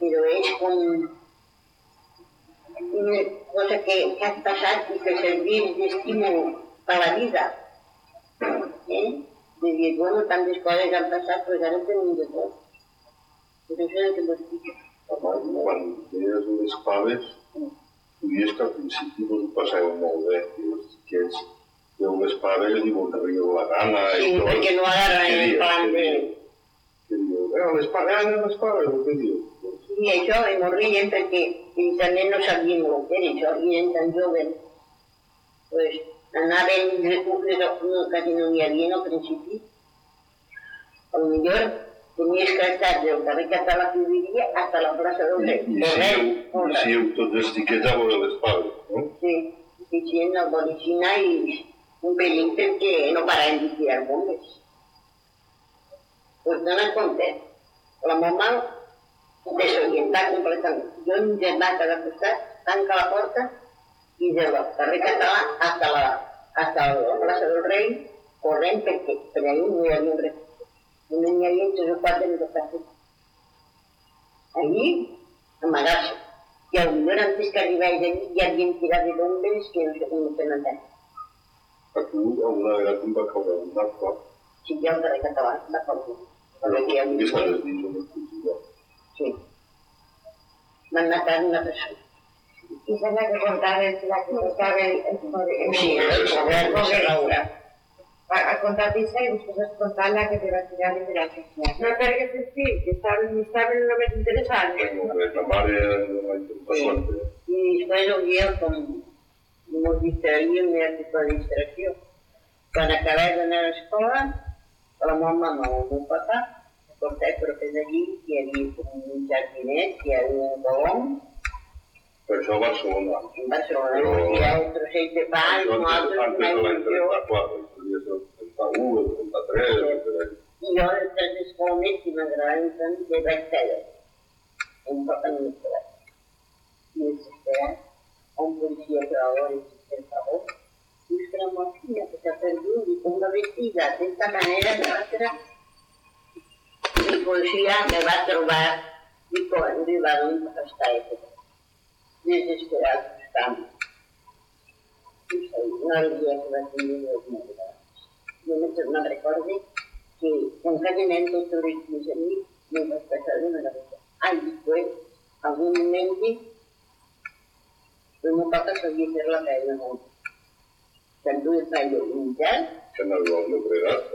S1: però
S2: és com una cosa que, que has passat i que servís d'estímul per la vida. Eh? De dir, bueno, tantes coses han passat, però ja no tenim de tot. Però això és el que vos
S3: dic. Home, quan tenies unes claves, diries que al principi vos ho passeu molt bé, que és de unes li vol que riu la gana.
S2: Sí,
S3: i tot.
S2: perquè no
S3: agarra
S2: el plan de...
S3: Que diu, eh, les claves, les claves, el
S2: que diu. y eso en que porque también no sabía lo que era y tan joven, Pues la nave en República casi no había bien al principio. A lo mejor tenías que estar de Ocarrica hasta la Cubiría
S3: hasta
S2: la
S3: Plaza donde Rey. Si autodesetiquetaba el espalda, ¿no?
S2: Sí, y la abolicina y un pelín que no para de tirar bombas. Pues no conté. La mamá desorientat completament. Jo un em que quedar costat, tanca la porta i des del carrer català hasta la, hasta la plaça del rei, corrent perquè per allà no hi havia res. No hi havia tres o quatre de cafè. Allí, amagar-se. I potser antes que arribés allí ja havien tirat de bombes que no se tant.
S3: Aquí hi ha una de les va caure un narco.
S2: Sí, hi ha un carrer català, va caure. Però aquí hi ha un...
S3: Sí. Van
S2: a matar a una persona.
S1: Esa es la que contaba, es la que contaba el, el, el,
S2: sí, el, Laura.
S1: A, contar esa y después contar la que te va a tirar de la No tengas que decir que saben, en
S3: lo que es interesante. Reclamar
S2: Sí, Y fue lo guión como distraídos distraía un tipo de distracción. Cuando acabé de la escuela, la mamá, mamá, un papá, contact é professor Lee, que ali um jardinete, que é um
S3: bom. Foi só Barcelona.
S2: Em Barcelona,
S3: Pero,
S2: que é outro jeito de
S3: bairro,
S2: um
S3: outro mais anterior. 31, 33.
S2: E olha, principalmente na grande de Barcelona, em Papanicola. E esse é um policía para hora de favor. Busca uma filha que está perdida com uma vestida, desta maneira que ela será. poesía me va a trobar i quan li va a aquesta època. Desesperat estava. No sé, no el dia que va tenir les meves. Només no recorde que un cadenet de tot el que a mi me va passar de maravilla. Ai, després, algun moment, el meu papa sabia fer la feina molt. S'endú paio menjar. Se n'ha de l'obregat,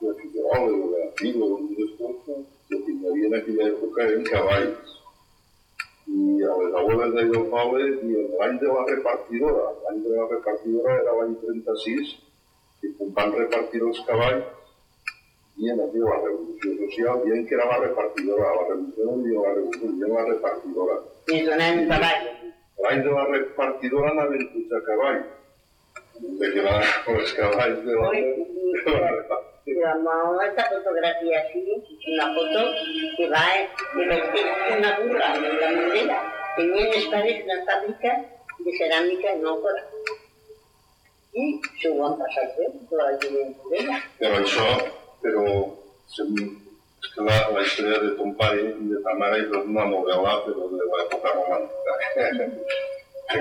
S2: Doncs, eh, que figurava de los
S3: la de un esposo, lo que hi havia en aquella època eren cavalls. Y a les aules de Don Pablo, pare dien l'any de la repartidora. el L'any de la repartidora era l'any 36, que quan van repartir los caballos, y en aquí la revolución social, bien que era la repartidora, la revolución, no la revolución, dient la repartidora.
S2: Y I caballo. El
S3: L'any de la repartidora no tots a cavall. De que van els cavalls de la, de la repartidora.
S2: y vamos a esta fotografía así, una foto que va de una burra de la madera. Tenía mis padres una fábrica de cerámica en Ócora. Y su van a pasar por allí
S3: en Pero eso, pero es que la, historia de padre y de madre es una novela, pero de la época romántica.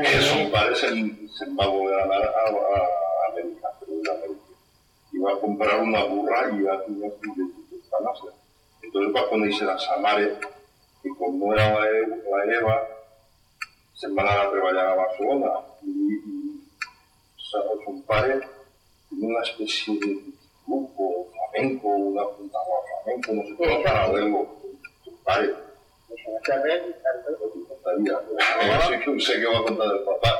S3: que su padre se va a volver a, a América, pero América va a comprar una burra y a Entonces va cuando dice la Samare, y como era la, e, Eva, se van a trabajar a Barcelona y, y su pues, padre en una especie de grupo flamenco, una junta flamenco, no sé
S2: cómo
S3: paralelo,
S2: pues, pues, Sé
S3: que va a contar papá.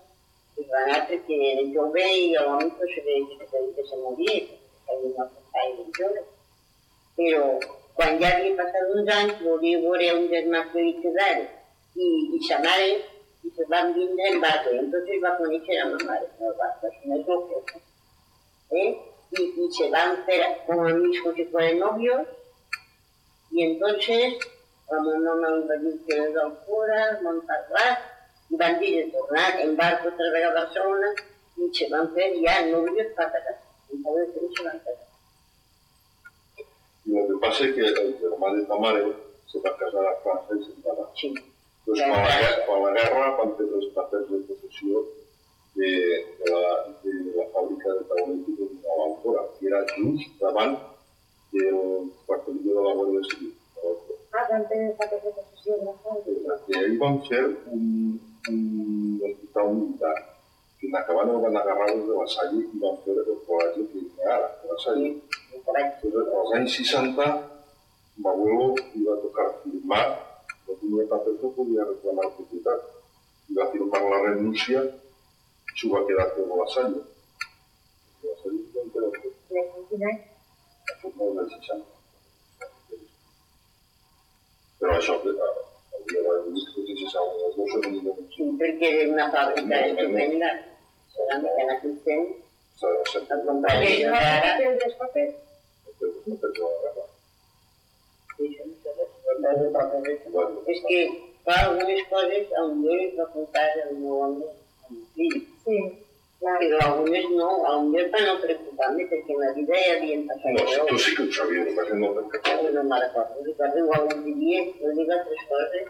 S2: antes que yo veía o a mí
S3: pues se le dije
S2: que se pero cuando ya había pasado
S3: un años, volví a
S2: un hermano
S3: desmayo y,
S1: y
S3: sanare y se van
S2: viendo en barco,
S1: entonces
S3: va
S1: con ella la
S2: mamá de los barcos, no es lo que y, y se van como mis que fue el novio y entonces, cuando no me han venido que era un cura, montar barco, i van dir de tornar en barco otra vez a Barcelona i se van fer ja no vull I Entonces se van
S3: fer. Lo que pasa es que el germà de ta mare se va casar a França i se'n va anar.
S2: Sí.
S3: Doncs quan la, quan la guerra van fer els papers de possessió de, de, la, de la fàbrica de taulets de la Valcora, que era just davant del quartel de la Guàrdia Civil.
S1: Ah, van fer els papers de possessió de la fàbrica.
S3: Exacte, ahir van fer un, un hospital militar que en acabaron van a agarrar los de Vassalli y van a hacer el colegio que llegara a
S2: ah, Vassalli.
S3: Entonces, en los años 60, mi abuelo iba a tocar firmar, no tenía papel que podía reclamar propiedad. Iba a firmar la renuncia y se iba a quedar con Vassalli. Vassalli
S1: se va
S3: a quedar con Vassalli. Pero això,
S2: Perché una
S1: fabbrica stupenda, solamente
S3: la Thyssen, la compagnia era...
S2: És que fa algunes coses a un lloc va portar el meu home a mi fill.
S1: Sí.
S2: Però algunes no, a un lloc va no preocupar-me perquè la vida ja havien passat.
S3: No, tu sí que ho sabies, però no te'n
S2: recordo. Una me'n recordo, recordo algun dia, jo dic altres coses,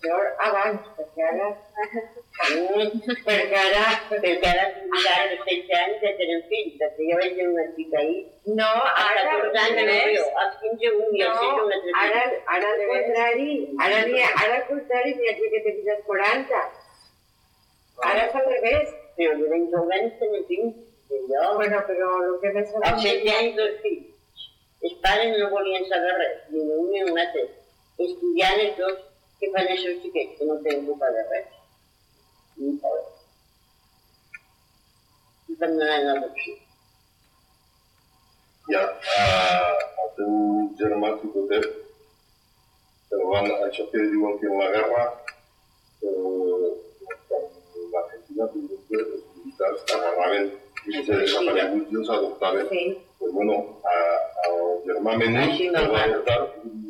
S1: senyor abans, perquè ara...
S2: Sí, perquè ara, perquè ara, ara de 16 anys ja tenen fills, perquè jo vaig tenir una xica ahir.
S1: No, ara...
S2: A 14 anys A jo, als 15 un i als 16 un altre
S1: ara, ara al contrari, ara, ara al contrari, n'hi ha que té fins als 40. Ara és al revés.
S2: Però jo ben jovent tenia fills, jo.
S1: Bueno, però el que més...
S2: Als 16 anys dos fills. Els pares no volien saber res, ni un ni un altre estudiar dos que fan això xiquets que no tenen boca de res. Ni res. I van donant l'adopció.
S3: Ja, eh, el teu germà xicotet, però van, això que diuen que en la guerra, eh, l'Argentina, els militars agarraven i se desapareguts i els adoptaven.
S1: Sí.
S3: Pues bueno, a, al germà
S2: menor
S3: el va adoptar un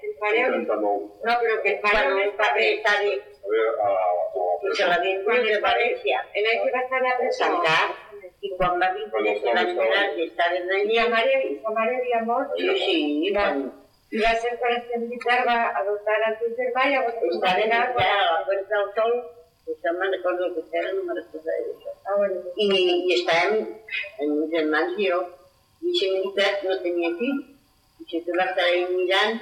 S2: No,
S1: pero que el
S2: español
S1: es
S2: está de.
S1: Mucho
S2: de Valencia.
S1: En ahí que va a estar
S2: la presenta. Y Juan Babi se va a enterar de estar en
S1: Y día. María de Amor.
S2: Sí, sí,
S1: y va a ser para este militar, va a adoptar a
S2: tu hermana, está a la fuerza autónoma. Está me recuerdo que era una respuesta de eso.
S1: Ah, bueno.
S2: Y, y está en, en Germán, tío. Y ese militar no tenía fin. Dice, tú vas a estar en
S1: Milán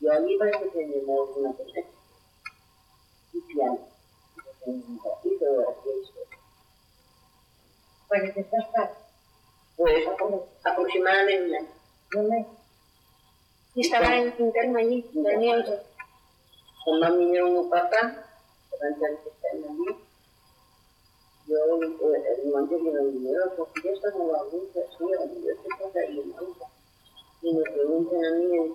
S2: Y ahí parece que tenemos una persona. Y piano. Un ratito
S1: de ¿Cuál es
S2: Pues aproximadamente un
S4: Y estaba en interno allí, tenía
S2: Cuando vinieron un papá, que en Yo, eh, el monte me vinieron, porque yo estaba en la yo estoy en la y me preguntan a mí,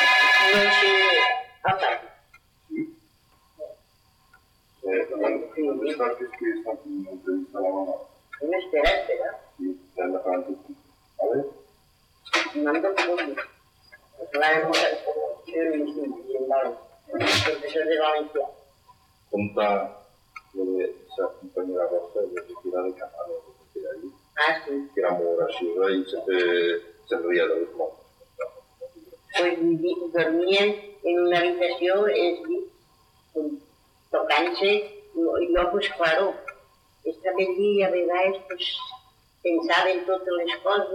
S1: non 歳えーだ
S3: から
S1: 今日
S3: の
S1: 下
S3: 手っ
S1: てい
S3: う作品の全体は
S1: 見してら
S2: し
S1: てなみた
S2: いな感じあれなんだかどういうドラえもんだけど急にしてもいいんだろうちょっとそれで悪いと conta dove si accompagnerà la
S3: vostra identità del canale, che era lì,
S2: ah, sì.
S3: che era Mora, Scivra, sempre via dal mondo.
S2: pues dormían en una habitación eh, con y luego pues, claro, esta medida ¿verdad? pues pensar en todas las cosas,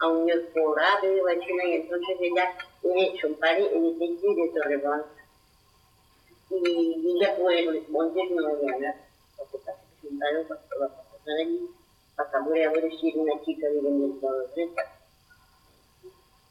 S2: a un y entonces ella tiene su padre en el techo de Y ella pues los montes no había nada, porque para pasó para una chica viviendo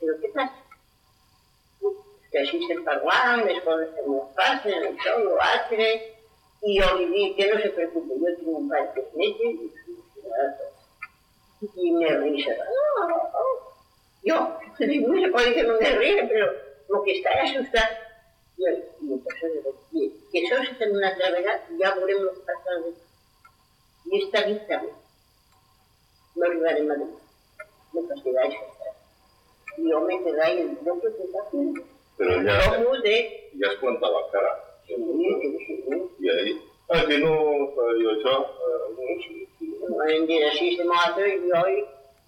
S2: Pero ¿qué pasa? Que así
S3: se
S2: Parguán, después de ser muy fácil, el show, lo hace, y yo viví, que no se preocupe, yo tengo un par de meses y me ríe. Yo, no se puede que no me ríe, pero lo que está es asustar. Y me pasó le digo, que eso se en una gravedad, ya volvemos a pasar de Y esta vista, no olvidaré más de mí. Me castigáis. i home, te deien, no sé què
S3: està fent.
S2: Però ja,
S3: no ja es planta la cara.
S2: Sí, sí, sí.
S3: I ahí, ah, que no sabia això, eh, no
S2: sé. Em dir així, se mata, i jo,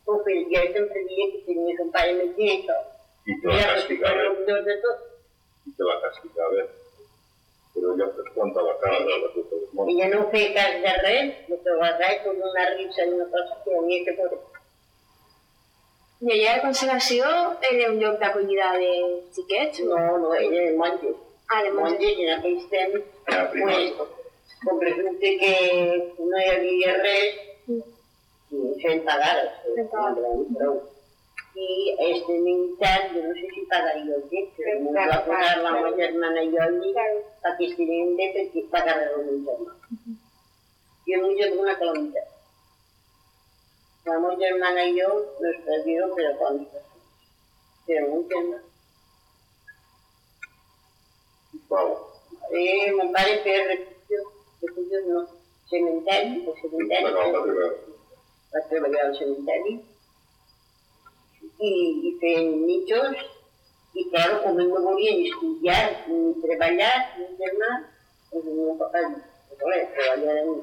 S2: o fill, jo sempre deia que tenia que un pare més directe.
S3: I te la
S2: castigava. I
S3: ¿eh? te la castigava. ¿eh? Però ja es planta la cara de la tota el
S2: món. no feia cas de res, no feia res, una donar-li una cosa que tenia que fer.
S4: I allà de Consolació era un lloc d'acollida de xiquets?
S2: No, no, ella de monges.
S4: Ah, de
S2: i en aquells temps, pues, com resulta que no hi havia res, mm. pagar,
S4: eh,
S2: però, i este militar, jo no sé si pagaria el llet, però m'ho va posar la meva germana i jo allí perquè estigui estirem de perquè pagar el meu germà. Jo no he una calamitat. Ramón, mi hermana y yo nos perdimos, pero cuando. Pero mucho más.
S3: Bueno,
S2: eh, me parece que el refugio, refugio no, cementerio, el cementerio. Bueno, a trabajar al cementerio. Y hice nichos, y claro, como no podía ni estudiar, ni trabajar, ni demás, pues mi papá, pues, trabajar en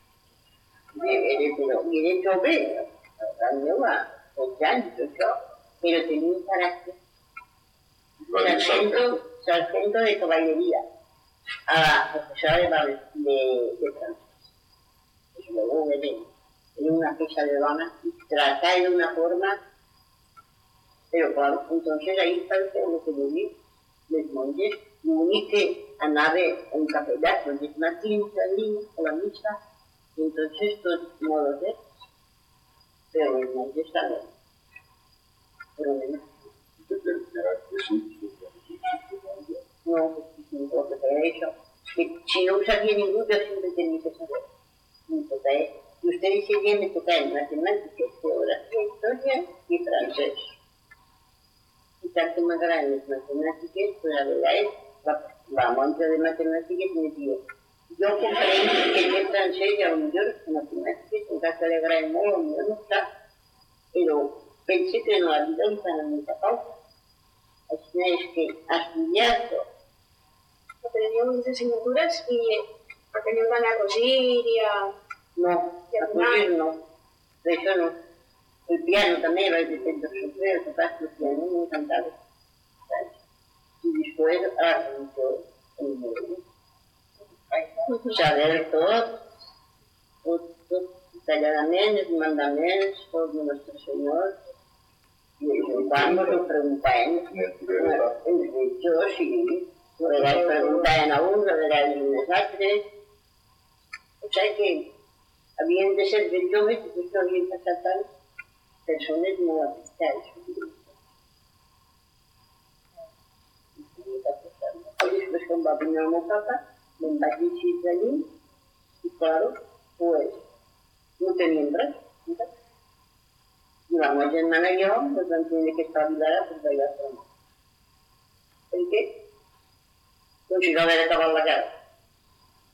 S2: Y Yedek tövbe a Hocam yo Pero tenía un
S3: carácter. Sargento, de caballería.
S2: Ah, a de, de, de luego ven, en una fecha de vanas y tratar de una forma. Pero cuando, entonces ahí el lo que viví los monjes me a nave un capellán, donde una tinta a la misa entonces no modos de pero no bien. pero problemas. No, lo que te he Si no usas bien el siempre tenía que saber. Me toca él. Y usted dice bien, me toca en matemáticas, geografía, historia y francés. Y tanto más grandes matemáticas, pues la verdad es, la monta de matemáticas me dio. Yo comprendí que yo francés ya un yo no tenía que contar que le agradezco, yo no está, pero pensé que no había un para mi papá. Así es que astillado.
S4: Aprendió muchas asignaturas y aprendió a coser y a...
S2: No, a coser no, de hecho no. El piano también, hay distintos sufrir, tocar el piano, me encantaba. Y después, ah, entonces, el xerrem tot, tot, tot detalladament, els mandaments, tot el nostre Senyor, i ajuntant-nos ho preguntàvem, els jutjors, sí, a vegades preguntaven a uns, a vegades a uns altres, o sigui que havien de ser ben joves i tot havien passat tant persones molt afectades. Després, quan va venir el meu papa, me'n vaig llegir de lluny i, claro, pues, no tenien res. I la meva germana i jo doncs, vam tenir que estar obligada per veure a la mà. Per què? Doncs jo havia acabat la guerra.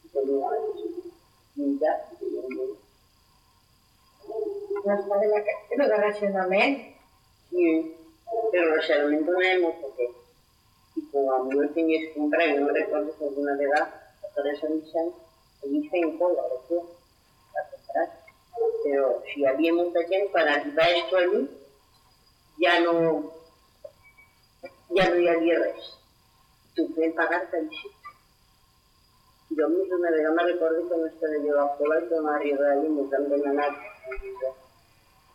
S2: I tenia la lluita, i tenia la
S1: lluita. Doncs va haver de racionament.
S2: Sí, però racionament no era molt poquet. I com a mi no tenies comprar, jo no recordo que alguna vegada por eso dicen, dicen colaboración, para comprar. Pero si había mucha gente para arribar esto a mí, ya no, ya no había res. Tú puedes pagar carísimo. Yo mismo me veo, me recuerdo que no estaba yo a cola y que me arriba de ahí, me dan de la nada.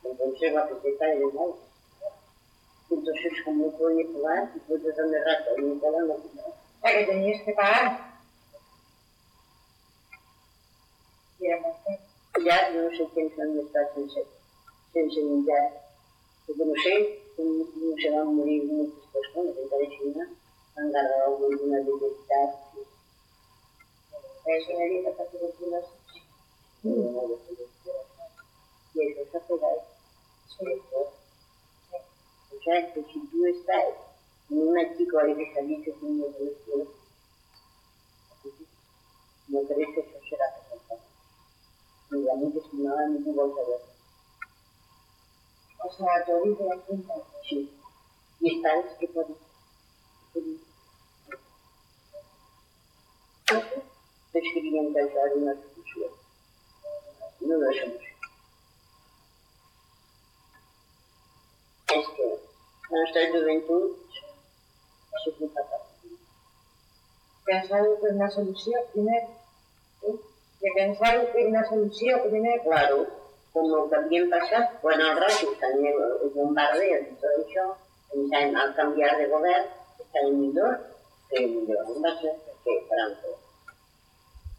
S2: Entonces la peseta era y Entonces, como podía pagar, después de tan de rato, y me
S1: quedan los que tenías que pagar.
S2: Diyemesin. Diğer yumuşakken sanmışlar kimse. Kimsenin diğer. Bunu şey, bunu şeyden muri,
S1: bunu kısmışlar. Ne kadar şeyine.
S2: Angara, bunu buna dedikler. Ve şeyine bir takatı buldular. Dietro sapere certo certo ci due stelle in un articolo che salite sul mio telefono non credo che sarà ni la mente me ni a ver.
S1: O sea, tu vida aquí está,
S2: sí. Y está el que quería experimentar una discusión. No lo hacemos. Es que nuestra juventud es se ocupa
S1: Pensar en una solución primero. ¿sí? de pensar en una solución, primer,
S2: claro, como también pasa, bueno, quan que están en el bombardeo i todo eso, pensant al cambiar de están en millor que de la ser que Franco.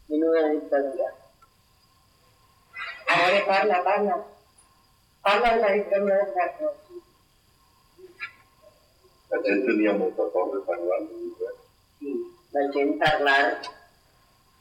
S2: Menuda dictadura.
S1: Ahora parla, parla. Parla de la dictadura de Franco.
S3: La gent tenia molta por de parlar.
S2: Sí, la gent parlar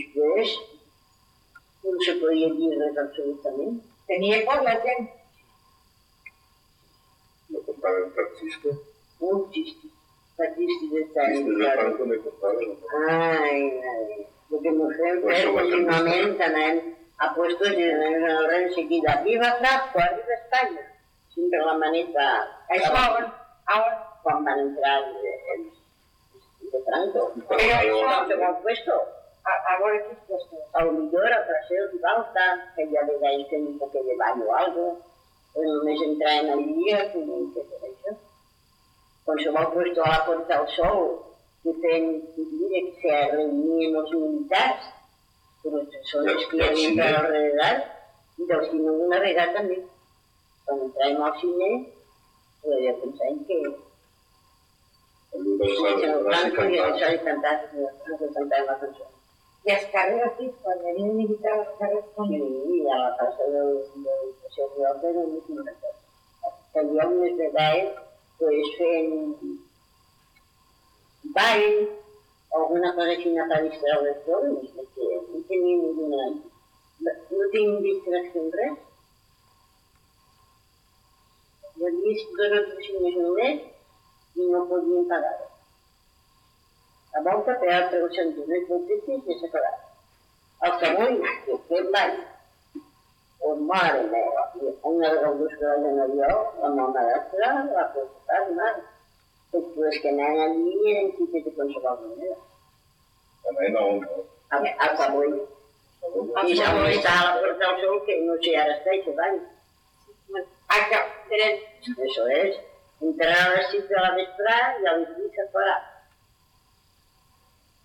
S2: equis, non se podía dirles
S1: absolutamente. Teníamos la gente.
S3: Lo compara el taxista.
S2: Un chiste. Taxisti de
S3: Italia. come comparano. Ay, ah,
S2: ay. Lo que mujer
S3: pues,
S2: últimamente él ha puesto en ahora enseguida. Eh, eh, Viva Franco, arriba España. Siempre la maneta.
S1: Eso ahora, ahora,
S2: cuando van a entrar el, el, el, el Franco.
S3: Pero
S2: eso, con puesto.
S1: a, agora
S2: que lo ao melhor apareceu de volta, que já veio aí que não porque o algo, eu não entrar el linha, que sé interessa. Quando con su para lá para estar o sol, que tem que dizer que se a reunião nos militares, por outras zonas que sí,
S3: sí,
S2: sí,
S3: sí,
S2: sí, sí, sí, sí, sí, sí, sí, sí, sí, sí, sí, sí, sí, que sí,
S3: sí,
S2: sí, sí,
S3: sí,
S2: sí i
S1: els carrers aquí, quan hi havia militar, els carrers quan
S2: hi havia a la plaça de l'Educació Europa era un ignorant. Tenia unes de ball, doncs fent ball, alguna cosa així per distreure els joves, perquè no tenia ninguna... No tinc distracció en res. Jo havia vist dos o tres més només i no podien pagar-ho. Amor que teatre ho sentim, és molt difícil separar. El que vull és que mai on mare meva, una de les dues que en avió, la meva madrastra la portat mal. Tots les que anaven allí eren xiques de qualsevol manera.
S3: També no, no.
S2: A, a Samuel. I Samuel estava a la porta del sol, que no sé, ara està i se
S1: va. Ah,
S2: Això és. Entrar a les 6 de la vesprà i a les 8
S1: separat.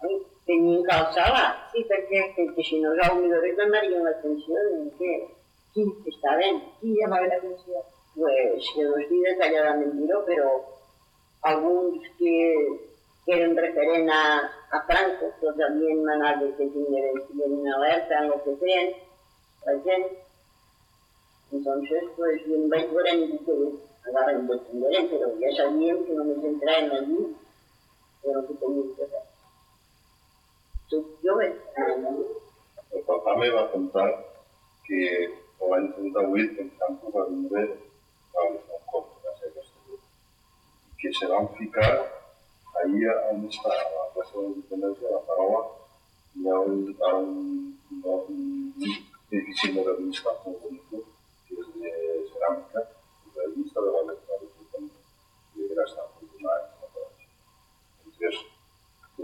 S2: tenim tenía calzada,
S1: sí, perquè,
S2: perquè si no els alumidores donarien l'atenció de què,
S1: qui
S2: estaven.
S1: Qui llamava l'atenció?
S2: Pues, que no estic detalladament dir-ho, però alguns que, que eren referent a, a Franco, que els havien manat que tinguin tingueren alerta en el que feien, la gent. Entonces, pues, jo em vaig veure i dic que anaven de tingueren, però ja sabíem que només entraven allí, però que tenien que fer jo vaig...
S3: El papà me va contar que l'any 38 el campo va vindre a un cop de la seva que se van ficar ahir on està la plaça de l'Independència de la Paraula hi ha un, un, un, un edifici modernista molt bonic que és de ceràmica i la llista de la lectura de l'Independència i era estar
S1: afortunat. Gràcies.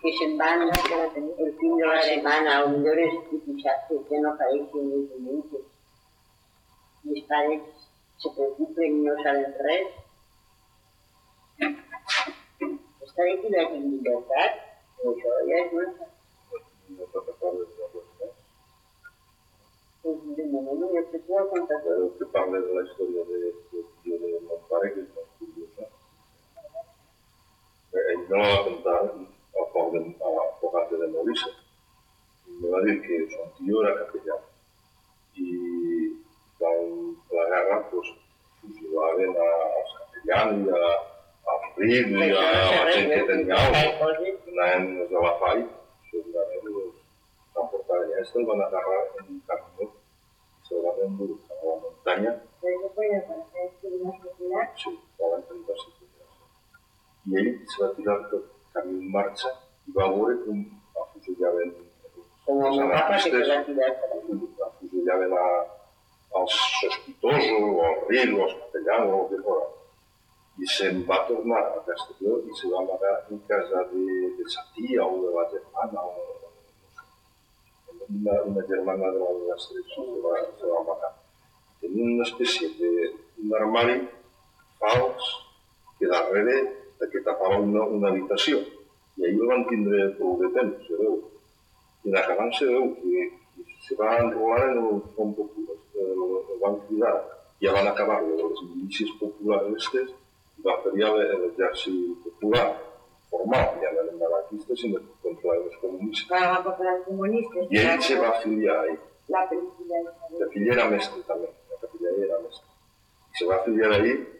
S2: que se van el fin de la semana, o y quizás que no Mis padres se preocupen y no saben red. Está que es en libertad,
S3: pero pues, eso ya es nuestra.
S2: Pues de momento no contar
S3: Usted de la historia de este de de que no va eh, a por, de, o por antes de morirse. Me va a decir que su tío era capellán y en la guerra pues fusilaban a, a capellán y a, Friedl y a, la gente que tenía algo. En la FAI, seguramente los transportadores de esto van a agarrar en un camino y se van a
S1: embruzar a la montaña.
S3: Sí, van a intentar Y ahí se va a tirar todo. en marxa i va veure com afusillaven
S2: com
S3: els anarquistes afusillaven els sospitosos o els rius o els castellans o el que fora i se'n va tornar a Castelló i se va matar en casa de, de sa tia o de la germana o una, una germana de la de les se va, se va matar. tenia una espècie d'armari armari fals que darrere que tapaba una, una y ahí ahir el van tindre prou de temps, se veu. I en se veu que se va enrolar en el front popular, el, el van a ja eh, van acabar los les populares populars aquestes, i va fer eh, popular, formal, ya no eren anarquistes, sinó contra els comunistes.
S1: Ah,
S3: ahí comunistes. se va afiliar ahí.
S1: La
S3: filla. La mestre la filla era mestre. se va a
S1: filiar ahí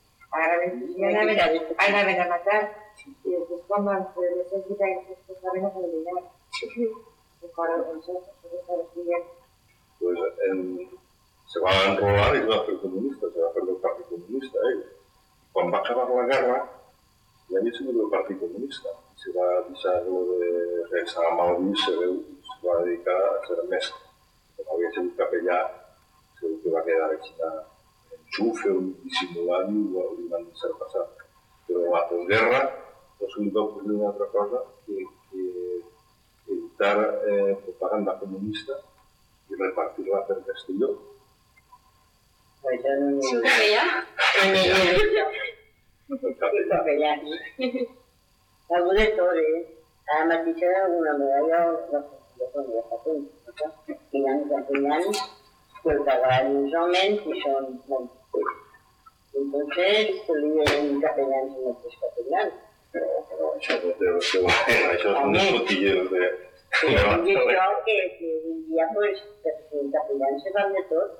S1: Ahí la ven a matar. Y después cuando se necesita, pues la ven a eliminar.
S3: Pues en, se va a enrolar y va a hacer comunista, se va a hacer el Partido Comunista. ¿eh? Cuando va a acabar la guerra, ya había sido el Partido Comunista. Se va a avisar lo de regresar a se, va a dedicar a hacer mesa. Como había sido capellán, ve que va a quedar exitado. xufen dissimulant ho, ho van deixar passar. Però la postguerra és un lloc per una altra cosa que, que evitar eh, propaganda comunista i repartir-la per Castelló.
S2: Baixant
S4: un... Capellà?
S3: Capellà.
S2: Capellà. Algú de Torre, ara mateix era una medalla de conversació, i n'hi ha que tenen que els homes que són molt Entonces, estuvieron capellán y otros
S3: capellán. Pero, pero esos roteos que bueno, esos son unos cotilleros de...
S2: Yo creo que, que un día, pues, el capellán se van de
S3: todo.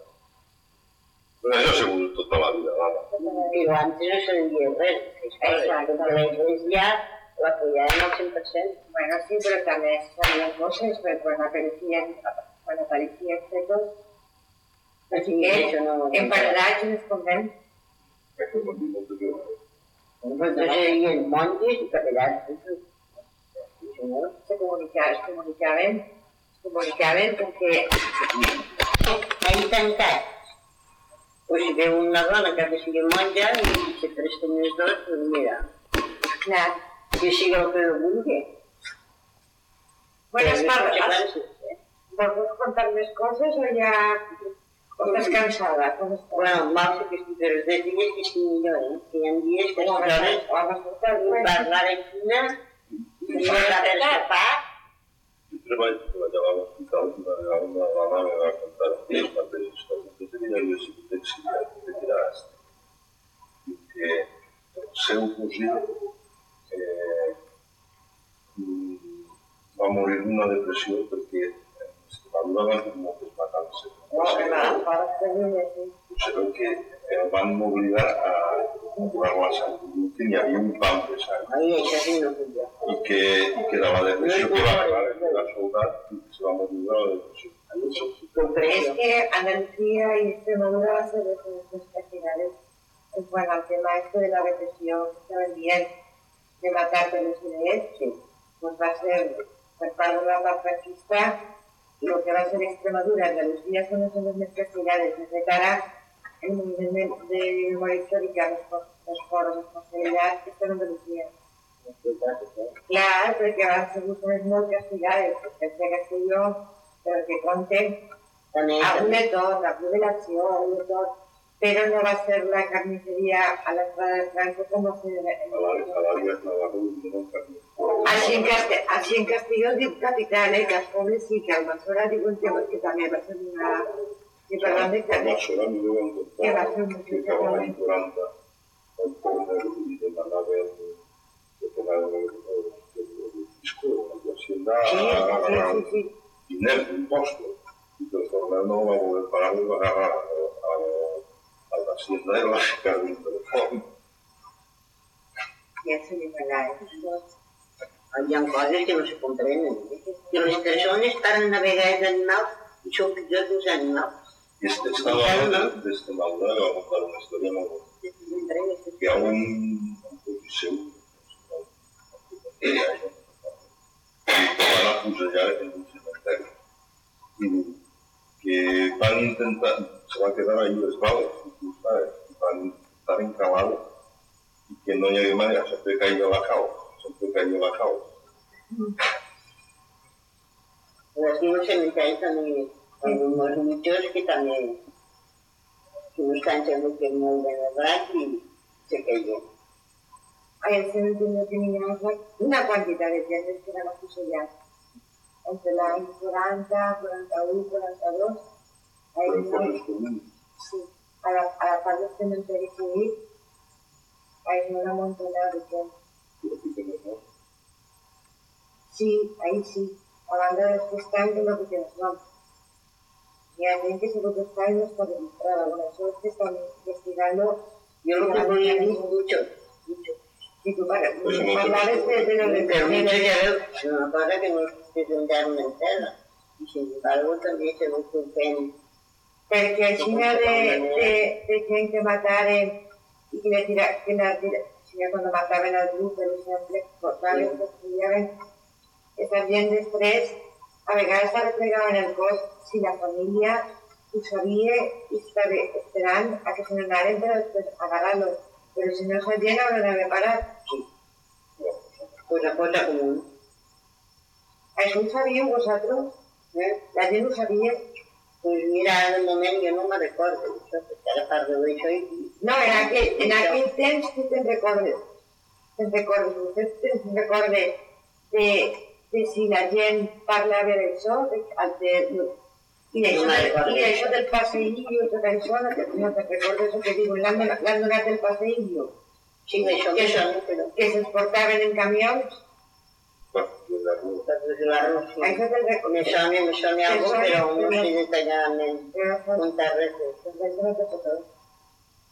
S3: Bueno, eso seguro, tota la vida, vamos.
S2: Però antes no se veia res.
S1: Exacte.
S2: Però l'Església la cuidaven al 100%.
S1: Bueno, sí, però també sabien coses, perquè quan apareixien, quan apareixien fetos,
S2: Porque
S1: eh?
S3: em verdade nos convém.
S2: Proteger el món i capellans.
S1: Se comunicar, es comunicaven, es comunicaven perquè
S2: ahir tancat. Pues si veu una dona que sigui monja i se presten els dos, doncs mira,
S1: clar,
S2: que sigui el que vulgui. Buenas tardes.
S1: ¿Vos contar més coses o ja Estàs cansada.
S2: Bueno, mal però els dels dies que estic millor, eh? Que hi ha dies que les hores parlar de quina, parlar del sopar...
S3: Jo no treballava a la mama me va que que seu cosí eh, va morir d'una depressió perquè
S1: No, este
S3: de que el van obligar a comprar a un pan de Ahí que, y que la que va de la que se va morir de la
S1: pero
S2: ¿Crees
S1: que Andalucía y Extremadura va a ser especiales en Bueno tema este de la depresión que de matar de los
S2: ideas?
S1: Pues va a ser la pues, franquista lo que va a ser Extremadura, Andalucía son esas necesidades, Desde cara el nivel de, de memoria histórica, responsabilidad, está en Andalucía. Claro, porque van a ser muchas ciudades, que sea Castellón, pero que
S2: conten
S1: también, de todo, la revelación, de todo, pero no va a ser la carnicería a la entrada de Franco como se...
S3: A la, la, la, Así en,
S1: Castellón de Capital, eh, Cascones y Calmasola de Gonzalo, que también va
S3: a ser una... Che
S1: parlando di
S3: Calmasola
S1: mi devono
S3: contare che Cavallari in 40 è un po' lui della nave perché la
S1: di scuola,
S3: di azienda, sì, sì, sì, sì. inerte, imposto, di questo anno avevo imparato a, a, a, all'azienda e lasciare
S1: eh, il telefono. Grazie di
S2: parlare. habían cosas que no se comprenden. Que los expresiones están navegadas en nao y son criados
S3: en de Estaba hablando, estaba le va a contar una historia muy que a un eh, que van afusellar en un cementerio i que van intentar se va quedar ahí les bales a van estar encalados i que no hi havia manera, sempre caia la cau nunca lleva a cabo.
S2: Los niños en mi país también, los muchos que también, que no están siendo que no de verdad y se cayeron.
S1: A ese que teníamos una cantidad de viajes que eran ya. Entre la 40, 41, 42, ahí no, sí, a la, a la par del cementerio hay una montonada de
S3: tiempo.
S1: Sí, ahí sí, hablando de años lo que nos vamos. que los años para demostrar alguna suerte están investigando. Yo lo que
S2: voy a mucho, mucho.
S1: Y tú para
S3: pues
S1: de,
S2: este para que no se entera. Y sin embargo también se un Porque
S1: al final de, que gente matar eh, y que la tira, ya cuando mataban al grupo, por por portables, los estudiaban, que sabían de estrés, a está pegado en el cos si la familia y sabía y estava esperando a que se n'anaren per, pero después pero Pero si no sabían ahora la parat. Sí.
S2: Pues la cosa común.
S1: eso sabía vosotros? vosaltres?
S2: Eh?
S1: La gente no sabía
S2: Pues mira, en el momento yo no me recordo, això, perquè ara de d'això y
S1: no, en aquel, en aquel temps ¿ustedes te'n de, de si la gent parlava d'això, Y de,
S2: eso
S1: del paseillo de això, no que no te eso que digo? l'han donat el
S2: paseillo? que,
S1: se exportaban en camión.
S2: Me sonía, me pero pues, pues, no sé detalladament.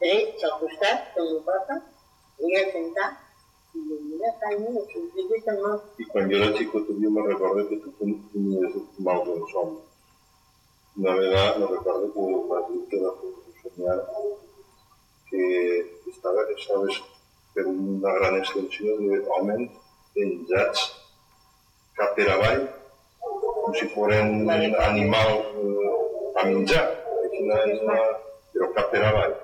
S2: drets al costat, com ho porta, i a sentar, i mira, canya, i si ho dius
S3: tan I quan jo era xico, tu jo me recordo que tu tenies mal de som. Una vegada me recordo que ho vas dir que va somiar que estava, estaves per una gran extensió d'hòmens penjats cap per avall, com si foren animals eh, a menjar. Quina és però cap per avall.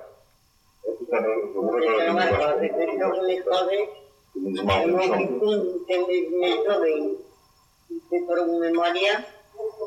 S2: un memoria,